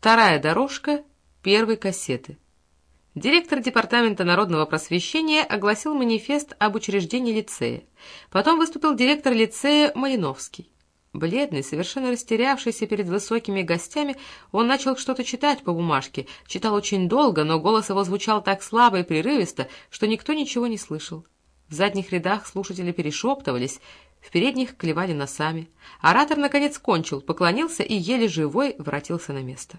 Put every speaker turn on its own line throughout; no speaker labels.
Вторая дорожка первой кассеты. Директор Департамента народного просвещения огласил манифест об учреждении лицея. Потом выступил директор лицея Малиновский. Бледный, совершенно растерявшийся перед высокими гостями, он начал что-то читать по бумажке. Читал очень долго, но голос его звучал так слабо и прерывисто, что никто ничего не слышал. В задних рядах слушатели перешептывались, в передних клевали носами. Оратор, наконец, кончил, поклонился и еле живой воротился на место.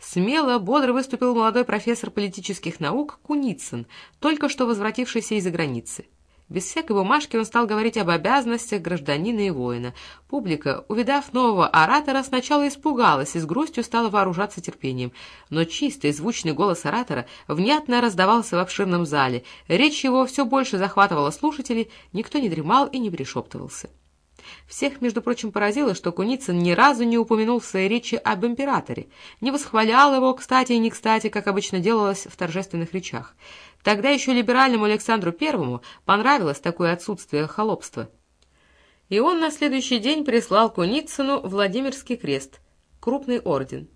Смело, бодро выступил молодой профессор политических наук Куницын, только что возвратившийся из-за границы. Без всякой бумажки он стал говорить об обязанностях гражданина и воина. Публика, увидав нового оратора, сначала испугалась и с грустью стала вооружаться терпением. Но чистый, звучный голос оратора внятно раздавался в обширном зале. Речь его все больше захватывала слушателей, никто не дремал и не перешептывался. Всех, между прочим, поразило, что Куницын ни разу не упомянул в своей речи об императоре, не восхвалял его, кстати и не кстати, как обычно делалось в торжественных речах. Тогда еще либеральному Александру Первому понравилось такое отсутствие холопства. И он на следующий день прислал Куницыну Владимирский крест, крупный орден.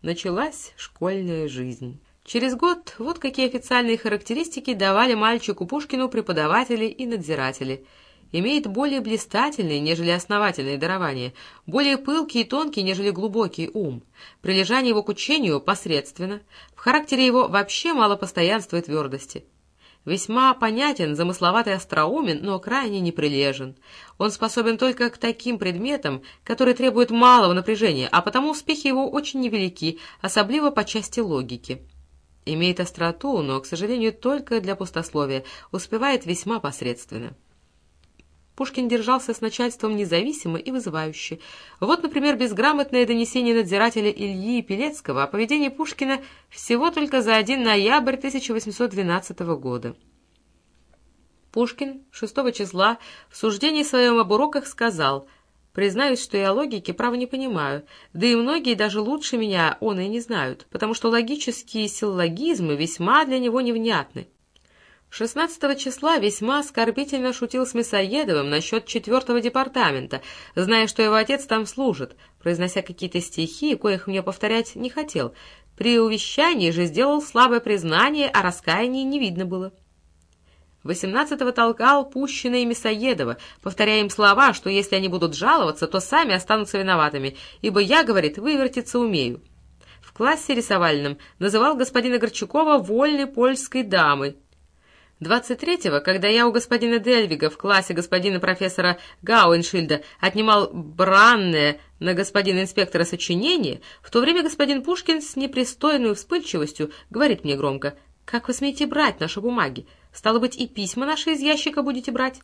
Началась школьная жизнь. Через год вот какие официальные характеристики давали мальчику Пушкину преподаватели и надзиратели – имеет более блистательные, нежели основательные дарования, более пылкий и тонкий, нежели глубокий ум. Прилежание его к учению посредственно, в характере его вообще мало постоянства и твердости. Весьма понятен, замысловатый остроумен, но крайне неприлежен. Он способен только к таким предметам, которые требуют малого напряжения, а потому успехи его очень невелики, особливо по части логики. Имеет остроту, но, к сожалению, только для пустословия, успевает весьма посредственно. Пушкин держался с начальством независимо и вызывающе. Вот, например, безграмотное донесение надзирателя Ильи Пелецкого о поведении Пушкина всего только за 1 ноябрь 1812 года. Пушкин 6 числа в суждении своем об уроках сказал «Признаюсь, что я логики, право, не понимаю, да и многие даже лучше меня он и не знают, потому что логические силлогизмы весьма для него невнятны. 16 числа весьма оскорбительно шутил с Мясоедовым насчет четвертого департамента, зная, что его отец там служит, произнося какие-то стихи, коих мне повторять не хотел. При увещании же сделал слабое признание, а раскаяния не видно было. 18-го толкал пущенные Мясоедова, повторяя им слова, что если они будут жаловаться, то сами останутся виноватыми, ибо я, говорит, вывертиться умею. В классе рисовальном называл господина Горчакова вольной польской дамой, 23-го, когда я у господина Дельвига в классе господина профессора Гауэншильда отнимал бранное на господина инспектора сочинение, в то время господин Пушкин с непристойной вспыльчивостью говорит мне громко, «Как вы смеете брать наши бумаги? Стало быть, и письма наши из ящика будете брать?»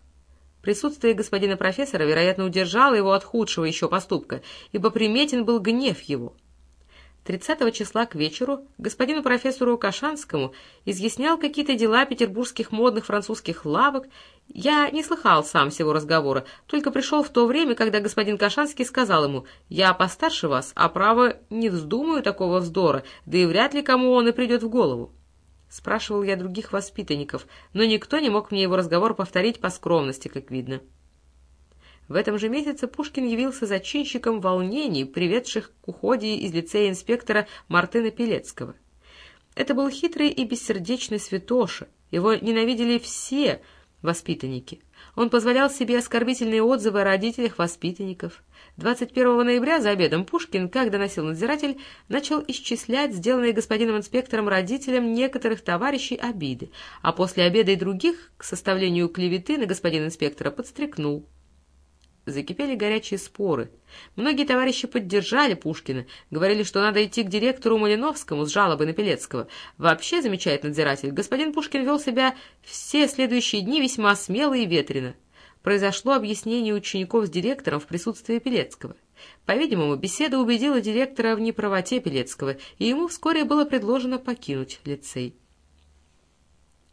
Присутствие господина профессора, вероятно, удержало его от худшего еще поступка, ибо приметен был гнев его. 30 числа к вечеру господину профессору Кашанскому изъяснял какие-то дела петербургских модных французских лавок. Я не слыхал сам всего разговора, только пришел в то время, когда господин Кашанский сказал ему, «Я постарше вас, а право не вздумаю такого вздора, да и вряд ли кому он и придет в голову». Спрашивал я других воспитанников, но никто не мог мне его разговор повторить по скромности, как видно. В этом же месяце Пушкин явился зачинщиком волнений, приведших к уходе из лицея инспектора Мартына Пелецкого. Это был хитрый и бессердечный святоша. Его ненавидели все воспитанники. Он позволял себе оскорбительные отзывы о родителях воспитанников. 21 ноября за обедом Пушкин, как доносил надзиратель, начал исчислять сделанные господином инспектором родителям некоторых товарищей обиды, а после обеда и других к составлению клеветы на господина инспектора подстрекнул. Закипели горячие споры. Многие товарищи поддержали Пушкина, говорили, что надо идти к директору Малиновскому с жалобой на Пелецкого. Вообще, замечает надзиратель, господин Пушкин вел себя все следующие дни весьма смело и ветрено. Произошло объяснение учеников с директором в присутствии Пелецкого. По-видимому, беседа убедила директора в неправоте Пелецкого, и ему вскоре было предложено покинуть лицей.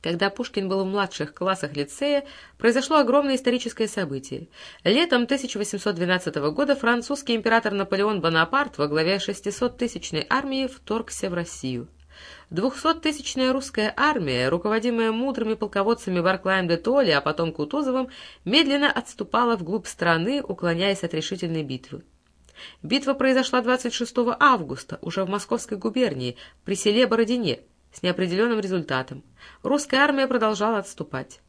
Когда Пушкин был в младших классах лицея, произошло огромное историческое событие. Летом 1812 года французский император Наполеон Бонапарт во главе 600-тысячной армии вторгся в Россию. Двухсоттысячная русская армия, руководимая мудрыми полководцами Барклаем де Толли, а потом Кутузовым, медленно отступала вглубь страны, уклоняясь от решительной битвы. Битва произошла 26 августа, уже в Московской губернии, при селе Бородине, с неопределенным результатом. Русская армия продолжала отступать.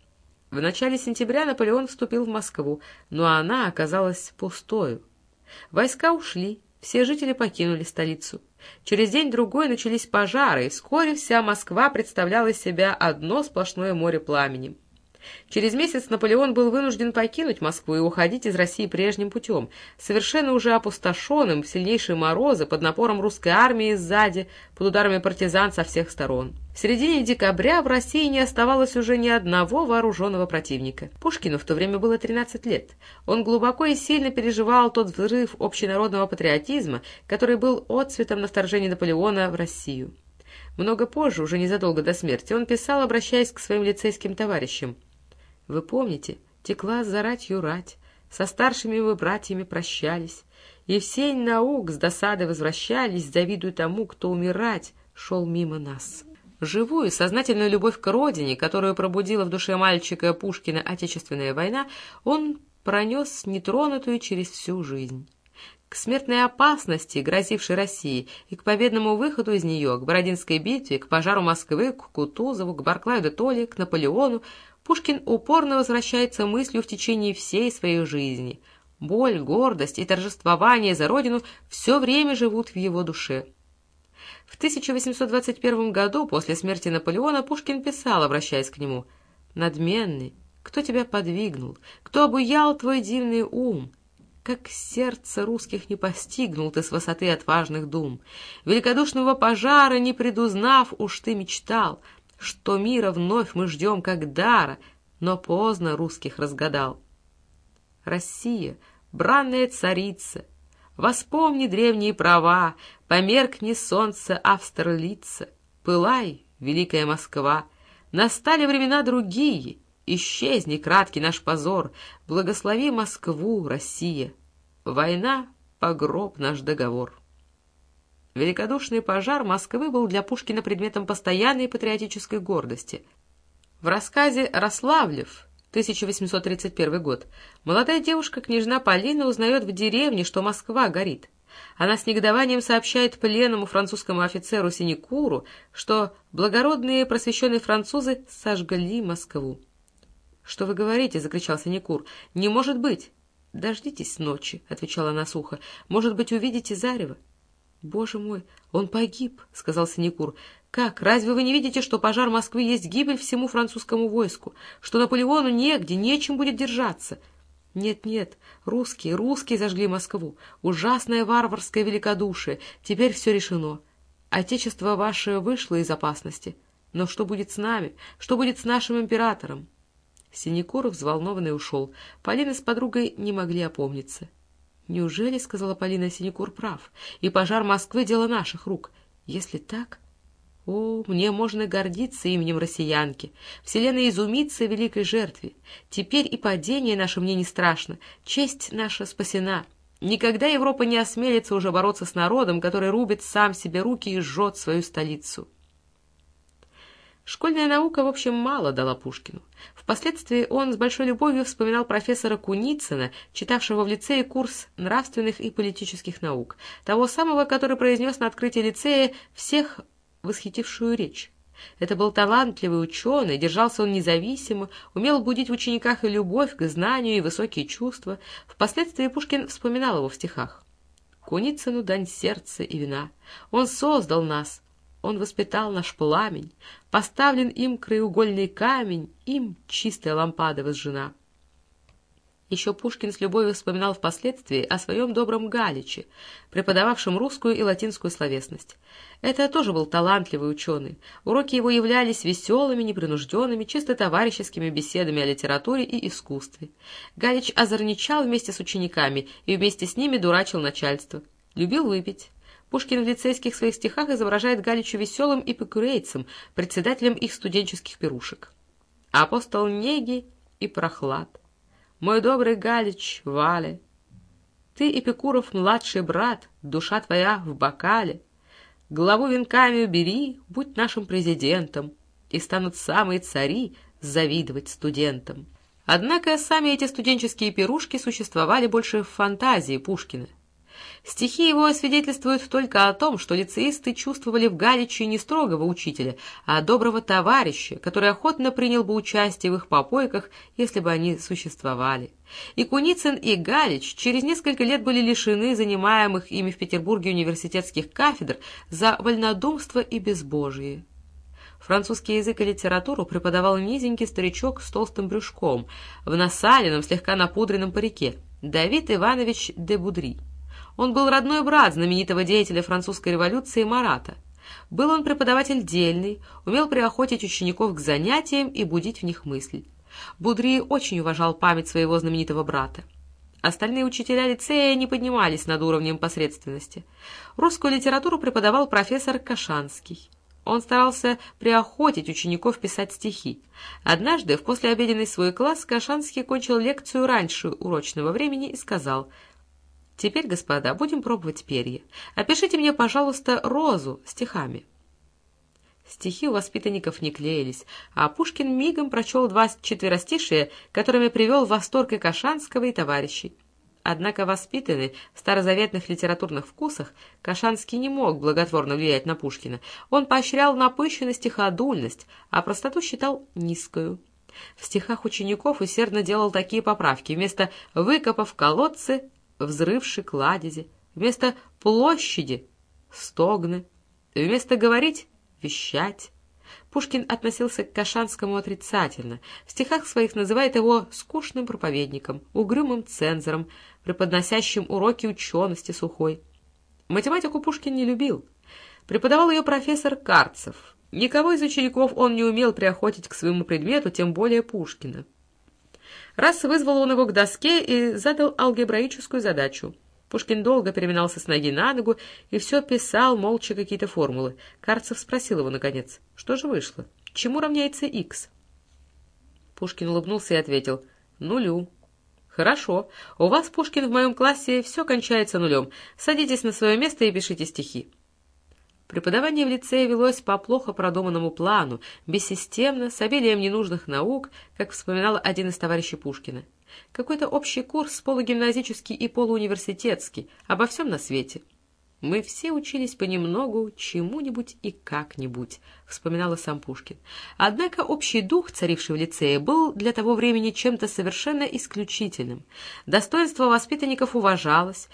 В начале сентября Наполеон вступил в Москву, но она оказалась пустою. Войска ушли, все жители покинули столицу. Через день-другой начались пожары, и вскоре вся Москва представляла из себя одно сплошное море пламени. Через месяц Наполеон был вынужден покинуть Москву и уходить из России прежним путем, совершенно уже опустошенным в сильнейшие морозы под напором русской армии сзади, под ударами партизан со всех сторон. В середине декабря в России не оставалось уже ни одного вооруженного противника. Пушкину в то время было 13 лет. Он глубоко и сильно переживал тот взрыв общенародного патриотизма, который был отцветом на вторжение Наполеона в Россию. Много позже, уже незадолго до смерти, он писал, обращаясь к своим лицейским товарищам. Вы помните, текла заратью рать, со старшими вы братьями прощались, и в сень наук с досадой возвращались, завидуя тому, кто умирать шел мимо нас. Живую, сознательную любовь к родине, которую пробудила в душе мальчика Пушкина Отечественная война, он пронес нетронутую через всю жизнь. К смертной опасности, грозившей России, и к победному выходу из нее, к Бородинской битве, к пожару Москвы, к Кутузову, к Барклаю де Толли, к Наполеону, Пушкин упорно возвращается мыслью в течение всей своей жизни. Боль, гордость и торжествование за родину все время живут в его душе. В 1821 году, после смерти Наполеона, Пушкин писал, обращаясь к нему, «Надменный, кто тебя подвигнул? Кто обуял твой дивный ум? Как сердце русских не постигнул ты с высоты отважных дум. Великодушного пожара не предузнав, уж ты мечтал, что мира вновь мы ждем как дара, но поздно русских разгадал. Россия, бранная царица, воспомни древние права, померкни солнце Австралица, пылай, великая Москва, настали времена другие, исчезни краткий наш позор, благослови Москву, Россия, война, погроб наш договор. Великодушный пожар Москвы был для Пушкина предметом постоянной патриотической гордости. В рассказе «Рославлев» 1831 год молодая девушка, княжна Полина, узнает в деревне, что Москва горит. Она с негодованием сообщает пленному французскому офицеру Синекуру, что благородные просвещенные французы сожгли Москву. «Что вы говорите?» — закричал Синекур. «Не может быть!» «Дождитесь ночи», — отвечала она сухо. «Может быть, увидите зарево?» «Боже мой, он погиб», — сказал Синекур. «Как? Разве вы не видите, что пожар Москвы есть гибель всему французскому войску, что Наполеону негде, нечем будет держаться?» «Нет-нет, русские, русские зажгли Москву. Ужасное варварское великодушие. Теперь все решено. Отечество ваше вышло из опасности. Но что будет с нами? Что будет с нашим императором?» Синекур взволнованный ушел. Полина с подругой не могли опомниться. «Неужели, — сказала Полина, — Синекур прав, и пожар Москвы — дело наших рук? Если так...» О, мне можно гордиться именем россиянки. Вселенная изумится великой жертве. Теперь и падение наше мне не страшно. Честь наша спасена. Никогда Европа не осмелится уже бороться с народом, который рубит сам себе руки и жжет свою столицу. Школьная наука, в общем, мало дала Пушкину. Впоследствии он с большой любовью вспоминал профессора Куницына, читавшего в лицее курс нравственных и политических наук, того самого, который произнес на открытии лицея всех восхитившую речь. Это был талантливый ученый, держался он независимо, умел будить в учениках и любовь к знанию, и высокие чувства. Впоследствии Пушкин вспоминал его в стихах. «Куницыну дань сердца и вина. Он создал нас, он воспитал наш пламень, поставлен им краеугольный камень, им чистая лампада возжжена. Еще Пушкин с любовью вспоминал впоследствии о своем добром Галиче, преподававшем русскую и латинскую словесность. Это тоже был талантливый ученый. Уроки его являлись веселыми, непринужденными, чисто товарищескими беседами о литературе и искусстве. Галич озорничал вместе с учениками и вместе с ними дурачил начальство. Любил выпить. Пушкин в лицейских своих стихах изображает Галича веселым эпикурейцем, председателем их студенческих пирушек. Апостол неги и прохлад. Мой добрый Галич, Вале, ты, Эпикуров, младший брат, душа твоя в бокале. Главу венками убери, будь нашим президентом, и станут самые цари завидовать студентам. Однако сами эти студенческие пирушки существовали больше в фантазии Пушкина. Стихи его свидетельствуют только о том, что лицеисты чувствовали в Галиче не строгого учителя, а доброго товарища, который охотно принял бы участие в их попойках, если бы они существовали. И Куницын, и Галич через несколько лет были лишены занимаемых ими в Петербурге университетских кафедр за вольнодумство и безбожие. Французский язык и литературу преподавал низенький старичок с толстым брюшком, в насаленном, слегка напудренном парике, Давид Иванович де Будри. Он был родной брат знаменитого деятеля французской революции Марата. Был он преподаватель дельный, умел приохотить учеников к занятиям и будить в них мысль. Будри очень уважал память своего знаменитого брата. Остальные учителя лицея не поднимались над уровнем посредственности. Русскую литературу преподавал профессор Кашанский. Он старался приохотить учеников писать стихи. Однажды в послеобеденный свой класс Кашанский кончил лекцию раньше урочного времени и сказал — Теперь, господа, будем пробовать перья. Опишите мне, пожалуйста, розу стихами. Стихи у воспитанников не клеились, а Пушкин мигом прочел два четверостишия, которыми привел в восторг и Кашанского, и товарищей. Однако воспитанный в старозаветных литературных вкусах, Кашанский не мог благотворно влиять на Пушкина. Он поощрял напыщенность и ходульность, а простоту считал низкую. В стихах учеников усердно делал такие поправки. Вместо «выкопав колодцы» взрывши кладези, вместо площади — стогны, вместо говорить — вещать. Пушкин относился к Кашанскому отрицательно. В стихах своих называет его скучным проповедником, угрюмым цензором, преподносящим уроки учености сухой. Математику Пушкин не любил. Преподавал ее профессор Карцев. Никого из учеников он не умел приохотить к своему предмету, тем более Пушкина. Раз вызвал он его к доске и задал алгебраическую задачу. Пушкин долго переминался с ноги на ногу и все писал молча какие-то формулы. Карцев спросил его, наконец, что же вышло? Чему равняется х? Пушкин улыбнулся и ответил, нулю. «Хорошо. У вас, Пушкин, в моем классе все кончается нулем. Садитесь на свое место и пишите стихи». Преподавание в лицее велось по плохо продуманному плану, бессистемно, с обилием ненужных наук, как вспоминал один из товарищей Пушкина. Какой-то общий курс, полугимназический и полууниверситетский, обо всем на свете. «Мы все учились понемногу, чему-нибудь и как-нибудь», — вспоминала сам Пушкин. Однако общий дух, царивший в лицее, был для того времени чем-то совершенно исключительным. Достоинство воспитанников уважалось,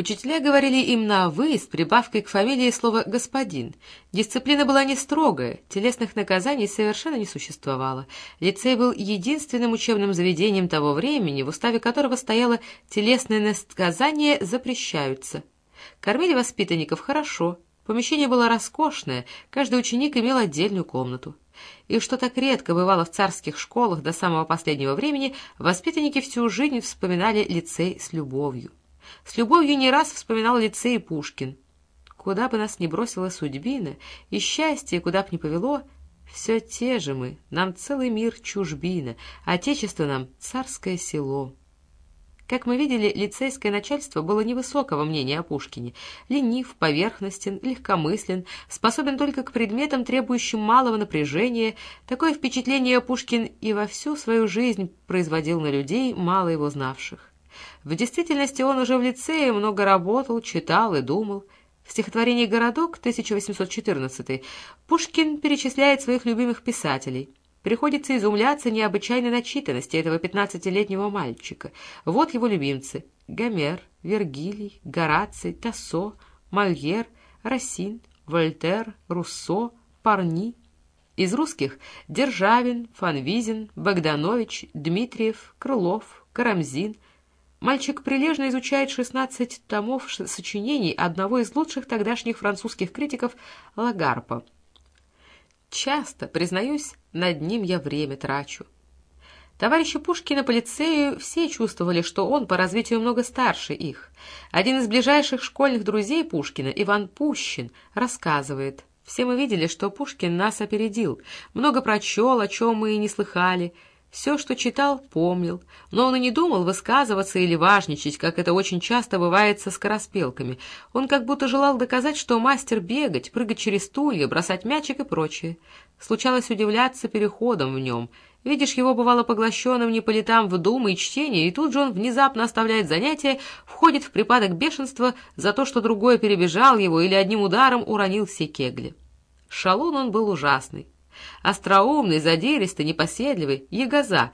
Учителя говорили им на «вы» с прибавкой к фамилии слова «господин». Дисциплина была не строгая, телесных наказаний совершенно не существовало. Лицей был единственным учебным заведением того времени, в уставе которого стояло «телесные наказания запрещаются». Кормили воспитанников хорошо, помещение было роскошное, каждый ученик имел отдельную комнату. И что так редко бывало в царских школах до самого последнего времени, воспитанники всю жизнь вспоминали лицей с любовью. С любовью не раз вспоминал лицей Пушкин. Куда бы нас ни бросила судьбина, и счастье куда бы ни повело, все те же мы, нам целый мир чужбина, отечество нам царское село. Как мы видели, лицейское начальство было невысокого мнения о Пушкине. Ленив, поверхностен, легкомыслен, способен только к предметам, требующим малого напряжения. Такое впечатление Пушкин и во всю свою жизнь производил на людей, мало его знавших. В действительности он уже в лицее много работал, читал и думал. В стихотворении «Городок» 1814 Пушкин перечисляет своих любимых писателей. Приходится изумляться необычайной начитанности этого пятнадцатилетнего мальчика. Вот его любимцы — Гомер, Вергилий, Гораций, Тассо, Мольер, Рассин, Вольтер, Руссо, Парни. Из русских — Державин, Фанвизин, Богданович, Дмитриев, Крылов, Карамзин — Мальчик прилежно изучает 16 томов сочинений одного из лучших тогдашних французских критиков Лагарпа. Часто, признаюсь, над ним я время трачу. Товарищи Пушкина по лицею все чувствовали, что он по развитию много старше их. Один из ближайших школьных друзей Пушкина, Иван Пущин, рассказывает. Все мы видели, что Пушкин нас опередил, много прочел, о чем мы и не слыхали, все, что читал, помнил, но он и не думал высказываться или важничать, как это очень часто бывает со скороспелками. Он как будто желал доказать, что мастер бегать, прыгать через стулья, бросать мячик и прочее. Случалось удивляться переходом в нем. Видишь его, бывало, поглощенным не по летам в думы и чтение, и тут же он внезапно оставляет занятия, входит в припадок бешенства за то, что другой перебежал его или одним ударом уронил все кегли. Шалун он был ужасный. Остроумный, задиристый, непоседливый, ягоза,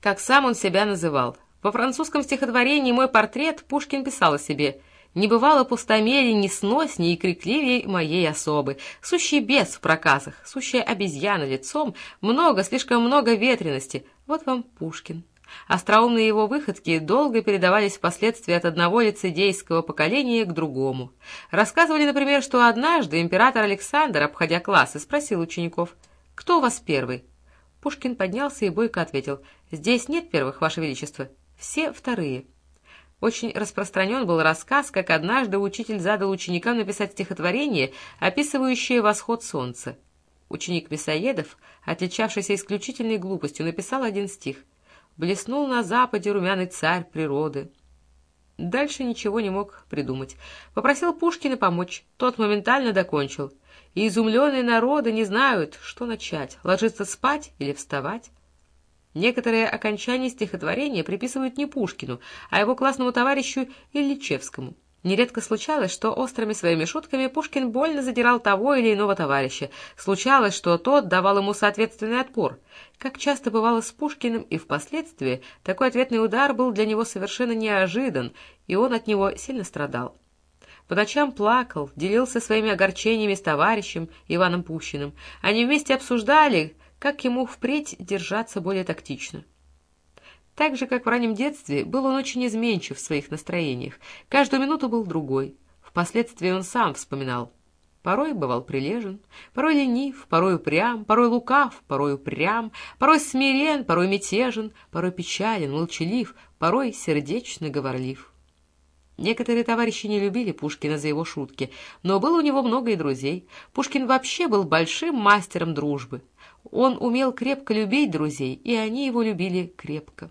как сам он себя называл. Во французском стихотворении «Мой портрет» Пушкин писал о себе «Не бывало пустомелей ни сносней и крикливей моей особы, сущий бес в проказах, сущая обезьяна лицом, много, слишком много ветрености. Вот вам Пушкин». Остроумные его выходки долго передавались впоследствии от одного лицедейского поколения к другому. Рассказывали, например, что однажды император Александр, обходя классы, спросил учеников, «Кто у вас первый?» Пушкин поднялся и бойко ответил, «Здесь нет первых, Ваше Величество, все вторые». Очень распространен был рассказ, как однажды учитель задал ученикам написать стихотворение, описывающее восход солнца. Ученик Мясоедов, отличавшийся исключительной глупостью, написал один стих — Блеснул на западе румяный царь природы. Дальше ничего не мог придумать. Попросил Пушкина помочь. Тот моментально докончил. И изумленные народы не знают, что начать, ложиться спать или вставать. Некоторые окончания стихотворения приписывают не Пушкину, а его классному товарищу Ильичевскому. Нередко случалось, что острыми своими шутками Пушкин больно задирал того или иного товарища. Случалось, что тот давал ему соответственный отпор. Как часто бывало с Пушкиным и впоследствии, такой ответный удар был для него совершенно неожидан, и он от него сильно страдал. По ночам плакал, делился своими огорчениями с товарищем Иваном Пущиным. Они вместе обсуждали, как ему впредь держаться более тактично. Так же, как в раннем детстве, был он очень изменчив в своих настроениях. Каждую минуту был другой. Впоследствии он сам вспоминал. Порой бывал прилежен, порой ленив, порой упрям, порой лукав, порой упрям, порой смирен, порой мятежен, порой печален, молчалив, порой сердечно говорлив. Некоторые товарищи не любили Пушкина за его шутки, но было у него много и друзей. Пушкин вообще был большим мастером дружбы. Он умел крепко любить друзей, и они его любили крепко.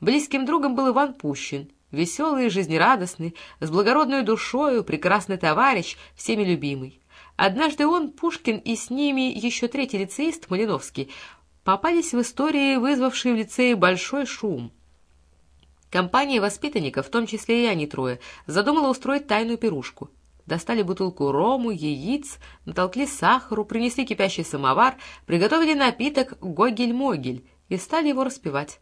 Близким другом был Иван Пущин, веселый и жизнерадостный, с благородной душою, прекрасный товарищ, всеми любимый. Однажды он, Пушкин и с ними еще третий лицеист, Малиновский, попались в истории, вызвавшие в лицее большой шум. Компания воспитанников, в том числе и они трое, задумала устроить тайную пирушку. Достали бутылку рому, яиц, натолкли сахару, принесли кипящий самовар, приготовили напиток «Гогель-могель» и стали его распивать.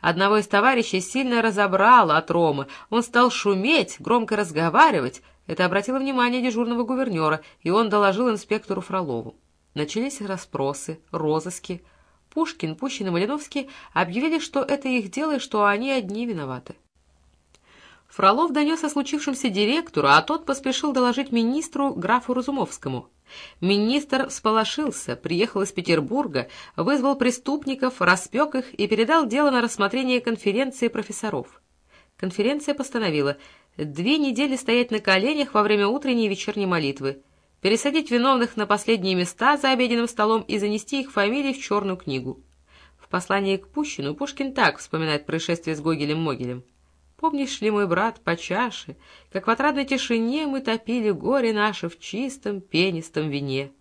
Одного из товарищей сильно разобрало от Ромы. Он стал шуметь, громко разговаривать. Это обратило внимание дежурного гувернера, и он доложил инспектору Фролову. Начались расспросы, розыски. Пушкин, Пущин и Малиновский объявили, что это их дело и что они одни виноваты. Фролов донес о случившемся директору, а тот поспешил доложить министру графу Разумовскому. Министр всполошился, приехал из Петербурга, вызвал преступников, распек их и передал дело на рассмотрение конференции профессоров. Конференция постановила две недели стоять на коленях во время утренней и вечерней молитвы, пересадить виновных на последние места за обеденным столом и занести их фамилии в черную книгу. В послании к Пущину Пушкин так вспоминает происшествие с Гогелем-Могилем. Помнишь ли, мой брат, по чаше, как в отрадной тишине мы топили горе наше в чистом пенистом вине?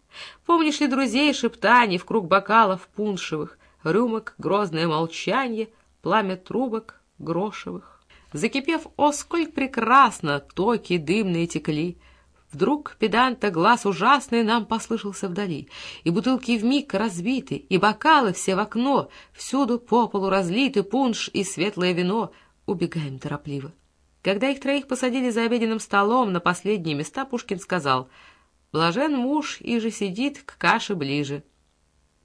Помнишь ли друзей шептаний в круг бокалов пуншевых, рюмок грозное молчанье, пламя трубок грошевых? Закипев, о, сколь прекрасно токи дымные текли! Вдруг педанта глаз ужасный нам послышался вдали, и бутылки вмиг разбиты, и бокалы все в окно, всюду по полу разлиты пунш и светлое вино — убегаем торопливо. Когда их троих посадили за обеденным столом на последние места, Пушкин сказал «Блажен муж, и же сидит к каше ближе».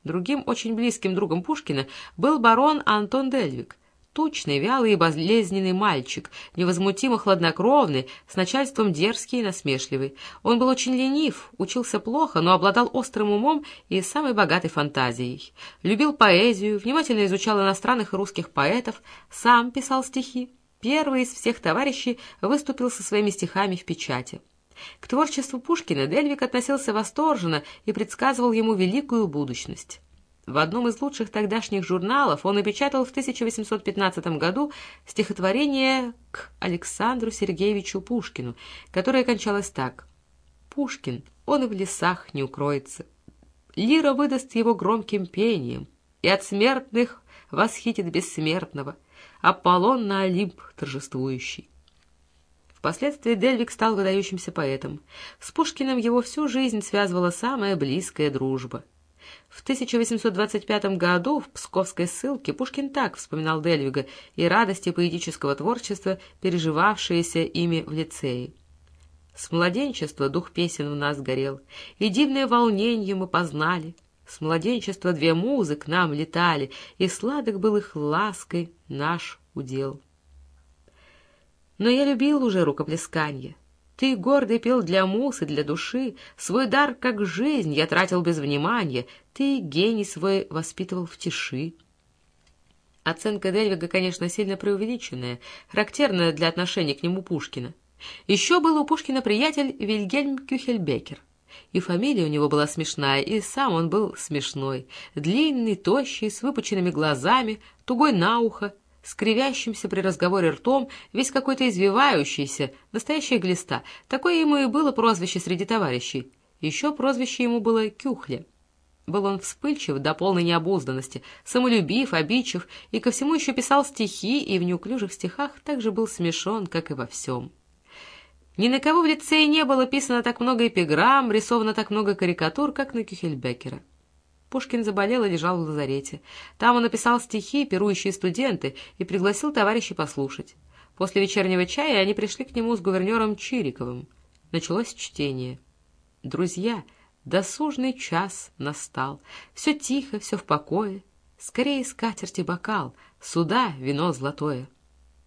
Другим очень близким другом Пушкина был барон Антон Дельвик, тучный, вялый и болезненный мальчик, невозмутимо хладнокровный, с начальством дерзкий и насмешливый. Он был очень ленив, учился плохо, но обладал острым умом и самой богатой фантазией. Любил поэзию, внимательно изучал иностранных и русских поэтов, сам писал стихи. Первый из всех товарищей выступил со своими стихами в печати. К творчеству Пушкина Дельвик относился восторженно и предсказывал ему великую будущность. В одном из лучших тогдашних журналов он напечатал в 1815 году стихотворение к Александру Сергеевичу Пушкину, которое кончалось так. «Пушкин, он и в лесах не укроется. Лира выдаст его громким пением. и от смертных восхитит бессмертного, Аполлон на Олимп торжествующий. Впоследствии Дельвик стал выдающимся поэтом. С Пушкиным его всю жизнь связывала самая близкая дружба. В 1825 году в Псковской ссылке Пушкин так вспоминал Дельвига и радости поэтического творчества, переживавшиеся ими в лицее. С младенчества дух песен в нас горел, и дивное волнение мы познали. С младенчества две музы к нам летали, и сладок был их лаской наш удел. Но я любил уже рукоплесканье. Ты гордый пел для мус и для души, Свой дар, как жизнь, я тратил без внимания, Ты гений свой воспитывал в тиши. Оценка Дельвига, конечно, сильно преувеличенная, характерная для отношения к нему Пушкина. Еще был у Пушкина приятель Вильгельм Кюхельбекер. И фамилия у него была смешная, и сам он был смешной. Длинный, тощий, с выпученными глазами, тугой на ухо, скривящимся при разговоре ртом, весь какой-то извивающийся, настоящая глиста. Такое ему и было прозвище среди товарищей. Еще прозвище ему было Кюхля. Был он вспыльчив до полной необузданности, самолюбив, обидчив, и ко всему еще писал стихи, и в неуклюжих стихах также был смешон, как и во всем. Ни на кого в лицее не было писано так много эпиграмм, рисовано так много карикатур, как на Кюхельбекера. Пушкин заболел и лежал в лазарете. Там он написал стихи, пирующие студенты, и пригласил товарищей послушать. После вечернего чая они пришли к нему с гувернером Чириковым. Началось чтение. «Друзья, досужный час настал. Все тихо, все в покое. Скорее скатерти бокал, сюда вино золотое».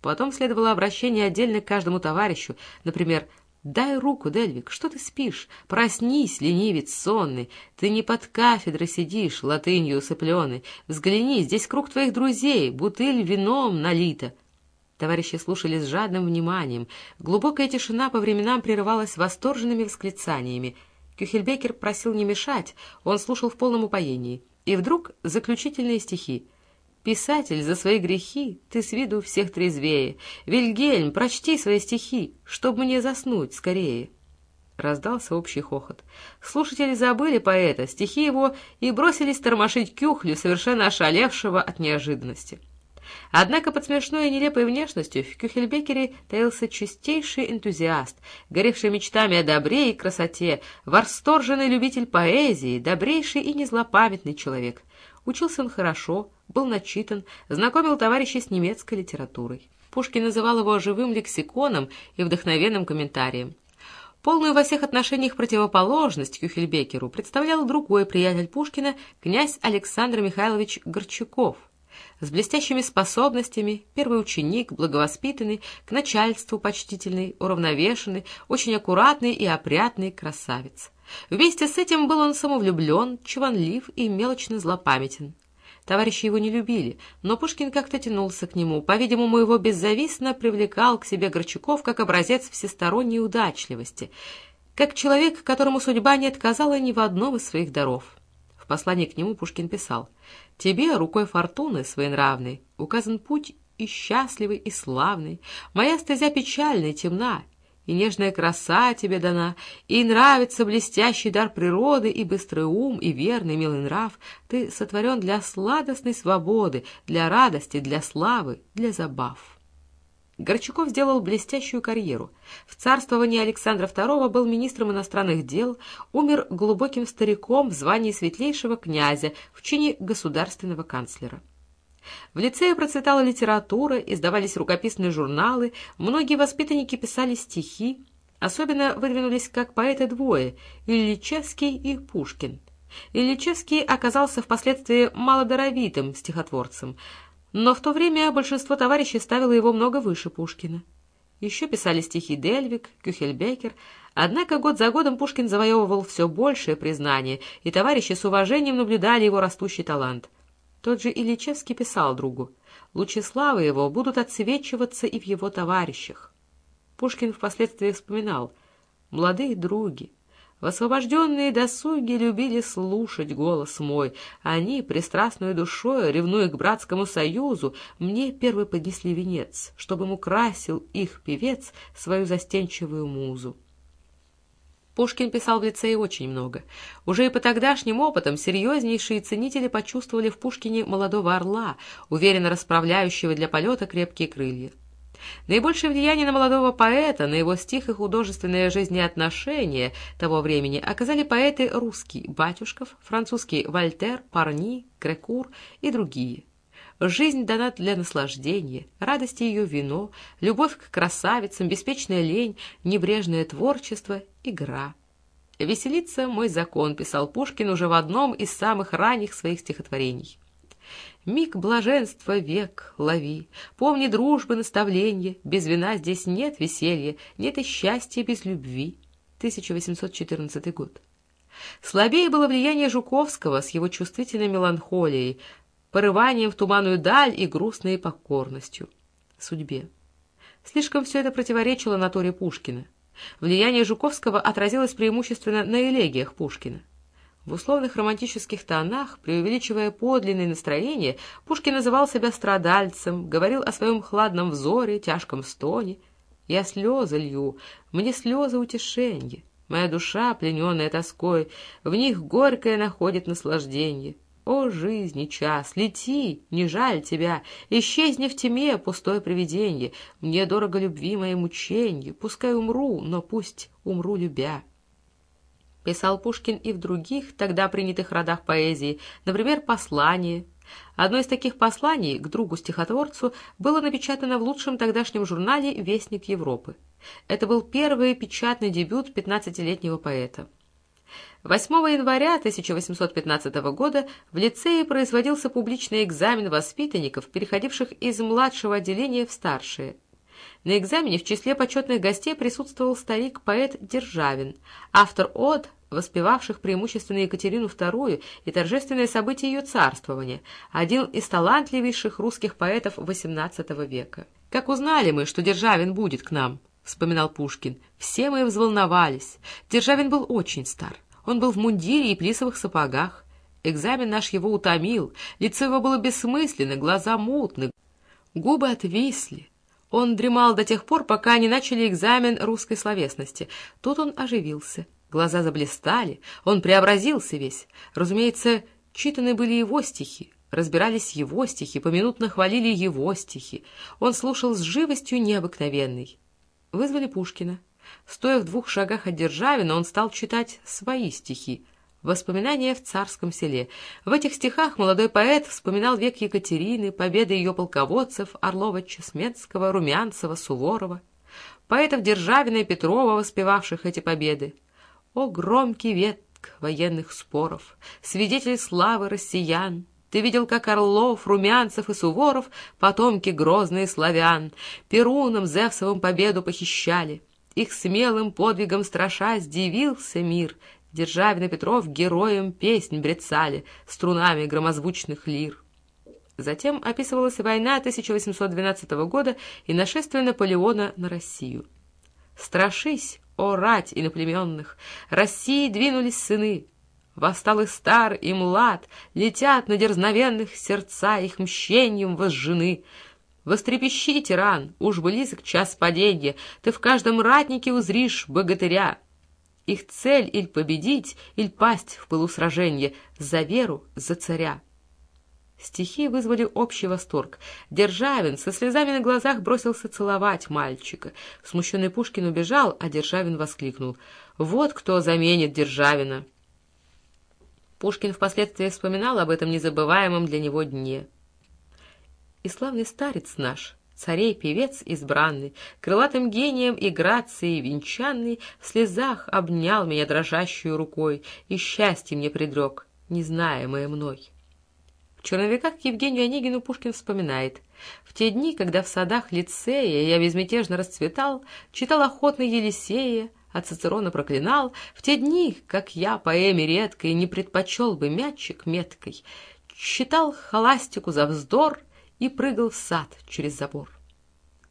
Потом следовало обращение отдельно к каждому товарищу, например, Дай руку, Дельвик, что ты спишь? Проснись, ленивец сонный. Ты не под кафедрой сидишь, латынью усыпленный. Взгляни, здесь круг твоих друзей, бутыль вином налита. Товарищи слушали с жадным вниманием. Глубокая тишина по временам прерывалась восторженными восклицаниями. Кюхельбекер просил не мешать, он слушал в полном упоении. И вдруг заключительные стихи. Писатель, за свои грехи ты с виду всех трезвее. Вильгельм, прочти свои стихи, чтоб мне заснуть скорее. Раздался общий хохот. Слушатели забыли поэта, стихи его, и бросились тормошить кюхлю, совершенно ошалевшего от неожиданности. Однако под смешной и нелепой внешностью в Кюхельбекере таился чистейший энтузиаст, горевший мечтами о добре и красоте, восторженный любитель поэзии, добрейший и незлопамятный человек. Учился он хорошо, был начитан, знакомил товарищей с немецкой литературой. Пушкин называл его живым лексиконом и вдохновенным комментарием. Полную во всех отношениях противоположность Кюхельбекеру представлял другой приятель Пушкина, князь Александр Михайлович Горчаков, с блестящими способностями, первый ученик, благовоспитанный, к начальству почтительный, уравновешенный, очень аккуратный и опрятный красавец. Вместе с этим был он самовлюблен, чванлив и мелочно злопамятен. Товарищи его не любили, но Пушкин как-то тянулся к нему. По-видимому, его беззавистно привлекал к себе Горчаков как образец всесторонней удачливости, как человек, которому судьба не отказала ни в одном из своих даров. В послании к нему Пушкин писал «Тебе, рукой фортуны своенравной, указан путь и счастливый, и славный. Моя стезя печальная, и темна, и нежная краса тебе дана, и нравится блестящий дар природы, и быстрый ум, и верный милый нрав. Ты сотворен для сладостной свободы, для радости, для славы, для забав. Горчаков сделал блестящую карьеру. В царствовании Александра II был министром иностранных дел, умер глубоким стариком в звании светлейшего князя в чине государственного канцлера. В лицее процветала литература, издавались рукописные журналы, многие воспитанники писали стихи. Особенно выдвинулись как поэты двое – Ильичевский и Пушкин. Ильичевский оказался впоследствии малодоровитым стихотворцем, но в то время большинство товарищей ставило его много выше Пушкина. Еще писали стихи Дельвик, Кюхельбекер, однако год за годом Пушкин завоевывал все большее признание, и товарищи с уважением наблюдали его растущий талант – тот же Ильичевский писал другу, «Лучи славы его будут отсвечиваться и в его товарищах». Пушкин впоследствии вспоминал, «Молодые други, в освобожденные досуги любили слушать голос мой. Они, пристрастной душой, ревнуя к братскому союзу, мне первый поднесли венец, чтобы ему красил их певец свою застенчивую музу. Пушкин писал в лицее очень много. Уже и по тогдашним опытам серьезнейшие ценители почувствовали в Пушкине молодого орла, уверенно расправляющего для полета крепкие крылья. Наибольшее влияние на молодого поэта, на его стих и художественное жизнеотношение того времени оказали поэты русский Батюшков, французский Вольтер, Парни, Крекур и другие. Жизнь дана для наслаждения, радости ее вино, любовь к красавицам, беспечная лень, небрежное творчество, игра. «Веселиться — мой закон», — писал Пушкин уже в одном из самых ранних своих стихотворений. Миг блаженства век лови, помни дружбы наставленье, без вина здесь нет веселья, нет и счастья без любви. 1814 год. Слабее было влияние Жуковского с его чувствительной меланхолией, порыванием в туманную даль и грустной покорностью. Судьбе. Слишком все это противоречило натуре Пушкина. Влияние Жуковского отразилось преимущественно на элегиях Пушкина. В условных романтических тонах, преувеличивая подлинное настроение, Пушкин называл себя страдальцем, говорил о своем хладном взоре, тяжком стоне. «Я слезы лью, мне слезы утешенье, моя душа, плененная тоской, в них горькое находит наслаждение. О, жизни час, лети, не жаль тебя, исчезни в тьме, пустое привиденье, мне дорого любви мои мученье, пускай умру, но пусть умру любя». Писал Пушкин и в других, тогда принятых родах поэзии, например, «Послание». Одно из таких посланий к другу-стихотворцу было напечатано в лучшем тогдашнем журнале «Вестник Европы». Это был первый печатный дебют 15-летнего поэта. 8 января 1815 года в лицее производился публичный экзамен воспитанников, переходивших из младшего отделения в старшее. На экзамене в числе почетных гостей присутствовал старик-поэт Державин, автор од, воспевавших преимущественно Екатерину II и торжественные события ее царствования, один из талантливейших русских поэтов XVIII века. «Как узнали мы, что Державин будет к нам?» — вспоминал Пушкин. «Все мы взволновались. Державин был очень стар. Он был в мундире и плисовых сапогах. Экзамен наш его утомил, лицо его было бессмысленно, глаза мутны, губы отвисли. Он дремал до тех пор, пока не начали экзамен русской словесности. Тут он оживился. Глаза заблистали, он преобразился весь. Разумеется, читаны были его стихи, разбирались его стихи, поминутно хвалили его стихи. Он слушал с живостью необыкновенной. Вызвали Пушкина. Стоя в двух шагах от Державина, он стал читать свои стихи, Воспоминания в царском селе. В этих стихах молодой поэт вспоминал век Екатерины, победы ее полководцев Орлова, Чесменского, Румянцева, Суворова, поэтов Державина и Петрова, воспевавших эти победы. О, громкий ветк военных споров, свидетель славы россиян! Ты видел, как Орлов, Румянцев и Суворов, потомки грозные славян, Перуном Зевсовым победу похищали. Их смелым подвигом страшась дивился мир, Державин и Петров героям песнь брецали струнами громозвучных лир. Затем описывалась война 1812 года и нашествие Наполеона на Россию. «Страшись, о рать иноплеменных! России двинулись сыны!» Восстал и стар, и млад, летят на дерзновенных сердца их мщением возжены. Вострепещи, тиран, уж близок час паденья, ты в каждом ратнике узришь богатыря. Их цель иль победить, иль пасть в пылу сраженья, за веру, за царя. Стихи вызвали общий восторг. Державин со слезами на глазах бросился целовать мальчика. Смущенный Пушкин убежал, а Державин воскликнул. «Вот кто заменит Державина!» Пушкин впоследствии вспоминал об этом незабываемом для него дне. «И славный старец наш, Царей певец избранный, крылатым гением и грацией венчанный, в слезах обнял меня дрожащую рукой и счастье мне предрек, незнаемое мной. В черновиках к Евгению Онегину Пушкин вспоминает. В те дни, когда в садах лицея я безмятежно расцветал, читал охотно Елисея, а Цицерона проклинал, в те дни, как я поэме редкой не предпочел бы мячик меткой, читал холастику за вздор — и прыгал в сад через забор.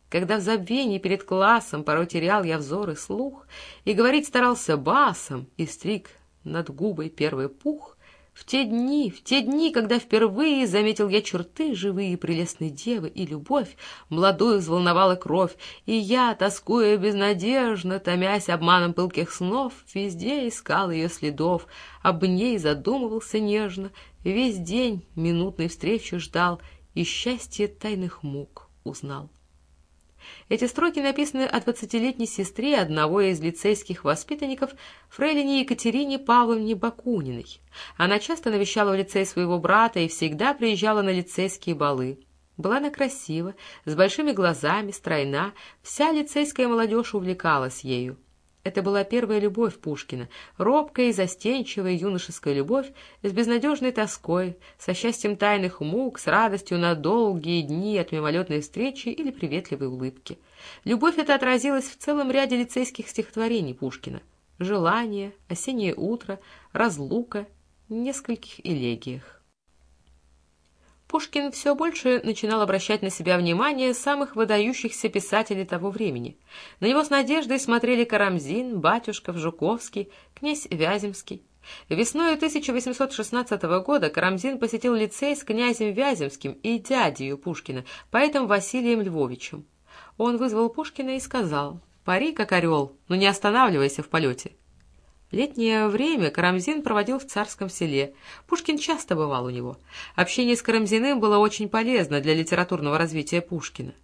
Когда в забвении перед классом порой терял я взор и слух, и говорить старался басом, и стриг над губой первый пух, В те дни, в те дни, когда впервые заметил я черты живые прелестной девы и любовь, молодую взволновала кровь, и я, тоскуя безнадежно, томясь обманом пылких снов, везде искал ее следов, об ней задумывался нежно, весь день минутной встречи ждал и счастье тайных мук узнал. Эти строки написаны о двадцатилетней сестре одного из лицейских воспитанников, фрейлине Екатерине Павловне Бакуниной. Она часто навещала в лицей своего брата и всегда приезжала на лицейские балы. Была она красива, с большими глазами, стройна, вся лицейская молодежь увлекалась ею. Это была первая любовь Пушкина, робкая и застенчивая юношеская любовь с безнадежной тоской, со счастьем тайных мук, с радостью на долгие дни от мимолетной встречи или приветливой улыбки. Любовь эта отразилась в целом ряде лицейских стихотворений Пушкина. «Желание», «Осеннее утро», «Разлука», нескольких элегиях. Пушкин все больше начинал обращать на себя внимание самых выдающихся писателей того времени. На него с надеждой смотрели Карамзин, Батюшков, Жуковский, князь Вяземский. Весной 1816 года Карамзин посетил лицей с князем Вяземским и дядею Пушкина, поэтом Василием Львовичем. Он вызвал Пушкина и сказал «Пари, как орел, но не останавливайся в полете». Летнее время Карамзин проводил в Царском селе. Пушкин часто бывал у него. Общение с Карамзиным было очень полезно для литературного развития Пушкина.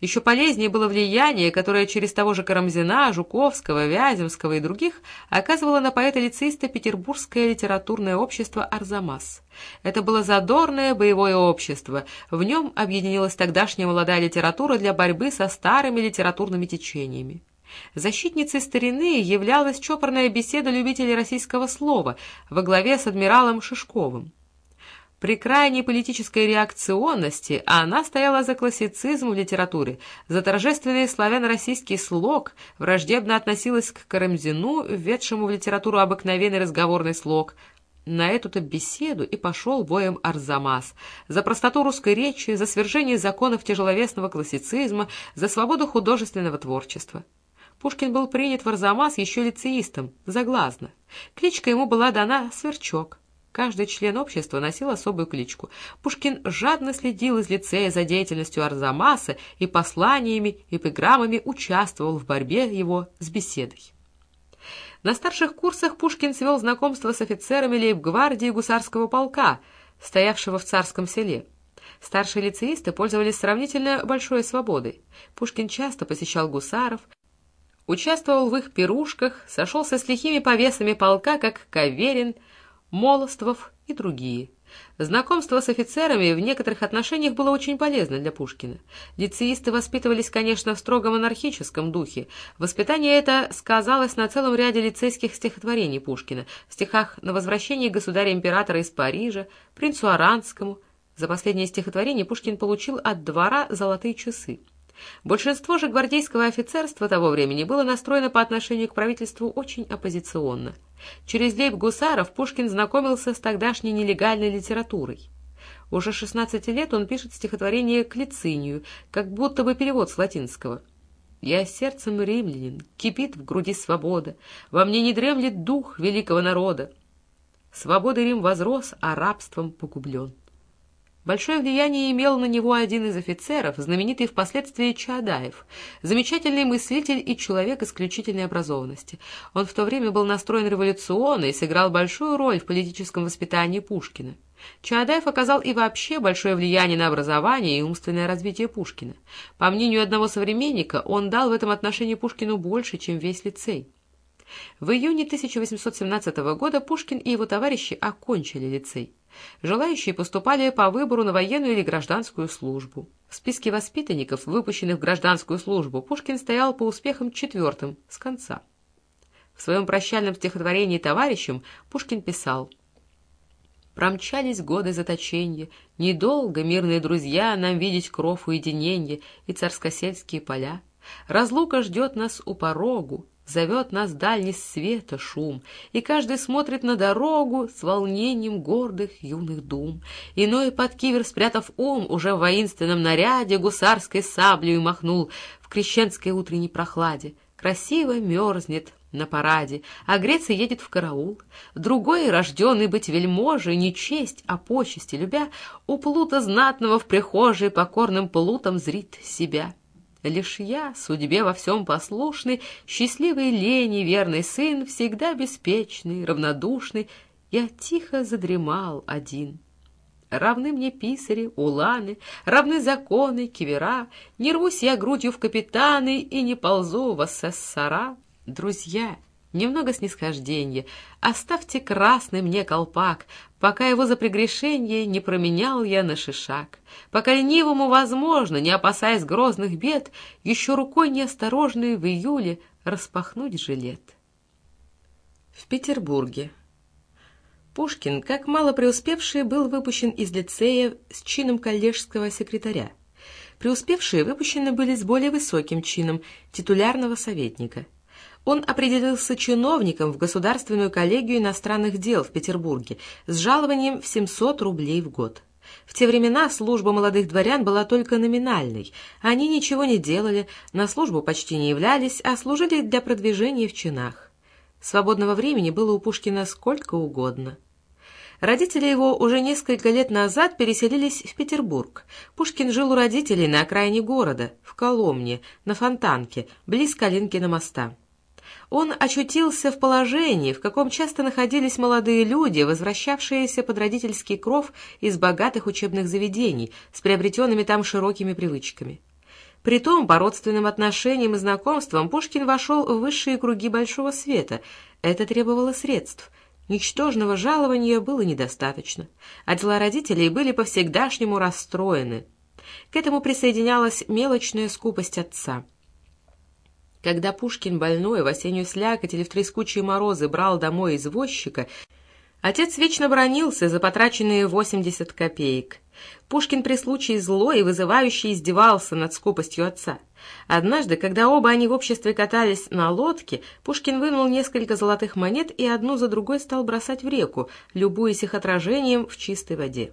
Еще полезнее было влияние, которое через того же Карамзина, Жуковского, Вяземского и других оказывало на поэта-лицеиста Петербургское литературное общество «Арзамас». Это было задорное боевое общество. В нем объединилась тогдашняя молодая литература для борьбы со старыми литературными течениями. Защитницей старины являлась чопорная беседа любителей российского слова во главе с адмиралом Шишковым. При крайней политической реакционности она стояла за классицизм в литературе, за торжественный славяно-российский слог, враждебно относилась к Карамзину, введшему в литературу обыкновенный разговорный слог. На эту-то беседу и пошел воем Арзамас. За простоту русской речи, за свержение законов тяжеловесного классицизма, за свободу художественного творчества. Пушкин был принят в Арзамас еще лицеистом, заглазно. Кличка ему была дана «Сверчок». Каждый член общества носил особую кличку. Пушкин жадно следил из лицея за деятельностью Арзамаса и посланиями, эпиграммами участвовал в борьбе его с беседой. На старших курсах Пушкин свел знакомство с офицерами лейб-гвардии гусарского полка, стоявшего в царском селе. Старшие лицеисты пользовались сравнительно большой свободой. Пушкин часто посещал гусаров, участвовал в их пирушках, сошелся с лихими повесами полка, как Каверин, Молостов и другие. Знакомство с офицерами в некоторых отношениях было очень полезно для Пушкина. Лицеисты воспитывались, конечно, в строго монархическом духе. Воспитание это сказалось на целом ряде лицейских стихотворений Пушкина, в стихах «На возвращении государя-императора из Парижа», «Принцу Аранскому». За последнее стихотворение Пушкин получил от двора золотые часы. Большинство же гвардейского офицерства того времени было настроено по отношению к правительству очень оппозиционно. Через лейб-гусаров Пушкин знакомился с тогдашней нелегальной литературой. Уже 16 лет он пишет стихотворение к Лицинию, как будто бы перевод с латинского. «Я сердцем римлянин, кипит в груди свобода, во мне не дремлет дух великого народа. Свободой Рим возрос, а рабством погублен». Большое влияние имел на него один из офицеров, знаменитый впоследствии Чаадаев, замечательный мыслитель и человек исключительной образованности. Он в то время был настроен революционно и сыграл большую роль в политическом воспитании Пушкина. Чаадаев оказал и вообще большое влияние на образование и умственное развитие Пушкина. По мнению одного современника, он дал в этом отношении Пушкину больше, чем весь лицей. В июне 1817 года Пушкин и его товарищи окончили лицей. Желающие поступали по выбору на военную или гражданскую службу. В списке воспитанников, выпущенных в гражданскую службу, Пушкин стоял по успехам четвертым, с конца. В своем прощальном стихотворении товарищам Пушкин писал Промчались годы заточения, Недолго, мирные друзья, Нам видеть кров уединенья И царскосельские поля. Разлука ждет нас у порогу, Зовет нас дальний света шум, И каждый смотрит на дорогу С волнением гордых юных дум. Иной под кивер, спрятав ум, Уже в воинственном наряде Гусарской саблею махнул В крещенской утренней прохладе. Красиво мерзнет на параде, а греться едет в караул. Другой, рожденный быть вельможей, не честь, а почести любя, у плута знатного в прихожей покорным плутом зрит себя. Лишь я, судьбе во всем послушный, счастливый лени, верный сын, всегда беспечный, равнодушный, я тихо задремал один. Равны мне писари, уланы, равны законы, кивера, не рвусь я грудью в капитаны и не ползу в асессора. Друзья, немного снисхождения, оставьте красный мне колпак, пока его за прегрешение не променял я на шишак, пока ленивому возможно, не опасаясь грозных бед, еще рукой неосторожной в июле распахнуть жилет. В Петербурге Пушкин, как мало преуспевший, был выпущен из лицея с чином коллежского секретаря. Преуспевшие выпущены были с более высоким чином титулярного советника – он определился чиновником в Государственную коллегию иностранных дел в Петербурге с жалованием в 700 рублей в год. В те времена служба молодых дворян была только номинальной. Они ничего не делали, на службу почти не являлись, а служили для продвижения в чинах. Свободного времени было у Пушкина сколько угодно. Родители его уже несколько лет назад переселились в Петербург. Пушкин жил у родителей на окраине города, в Коломне, на Фонтанке, близ Калинкина моста он очутился в положении, в каком часто находились молодые люди, возвращавшиеся под родительский кров из богатых учебных заведений с приобретенными там широкими привычками. Притом, по родственным отношениям и знакомствам, Пушкин вошел в высшие круги большого света. Это требовало средств. Ничтожного жалования было недостаточно, а дела родителей были по-всегдашнему расстроены. К этому присоединялась мелочная скупость отца – когда Пушкин больной в осеннюю слякоть или в трескучие морозы брал домой извозчика, отец вечно бронился за потраченные восемьдесят копеек. Пушкин при случае злой и вызывающе издевался над скупостью отца. Однажды, когда оба они в обществе катались на лодке, Пушкин вынул несколько золотых монет и одну за другой стал бросать в реку, любуясь их отражением в чистой воде.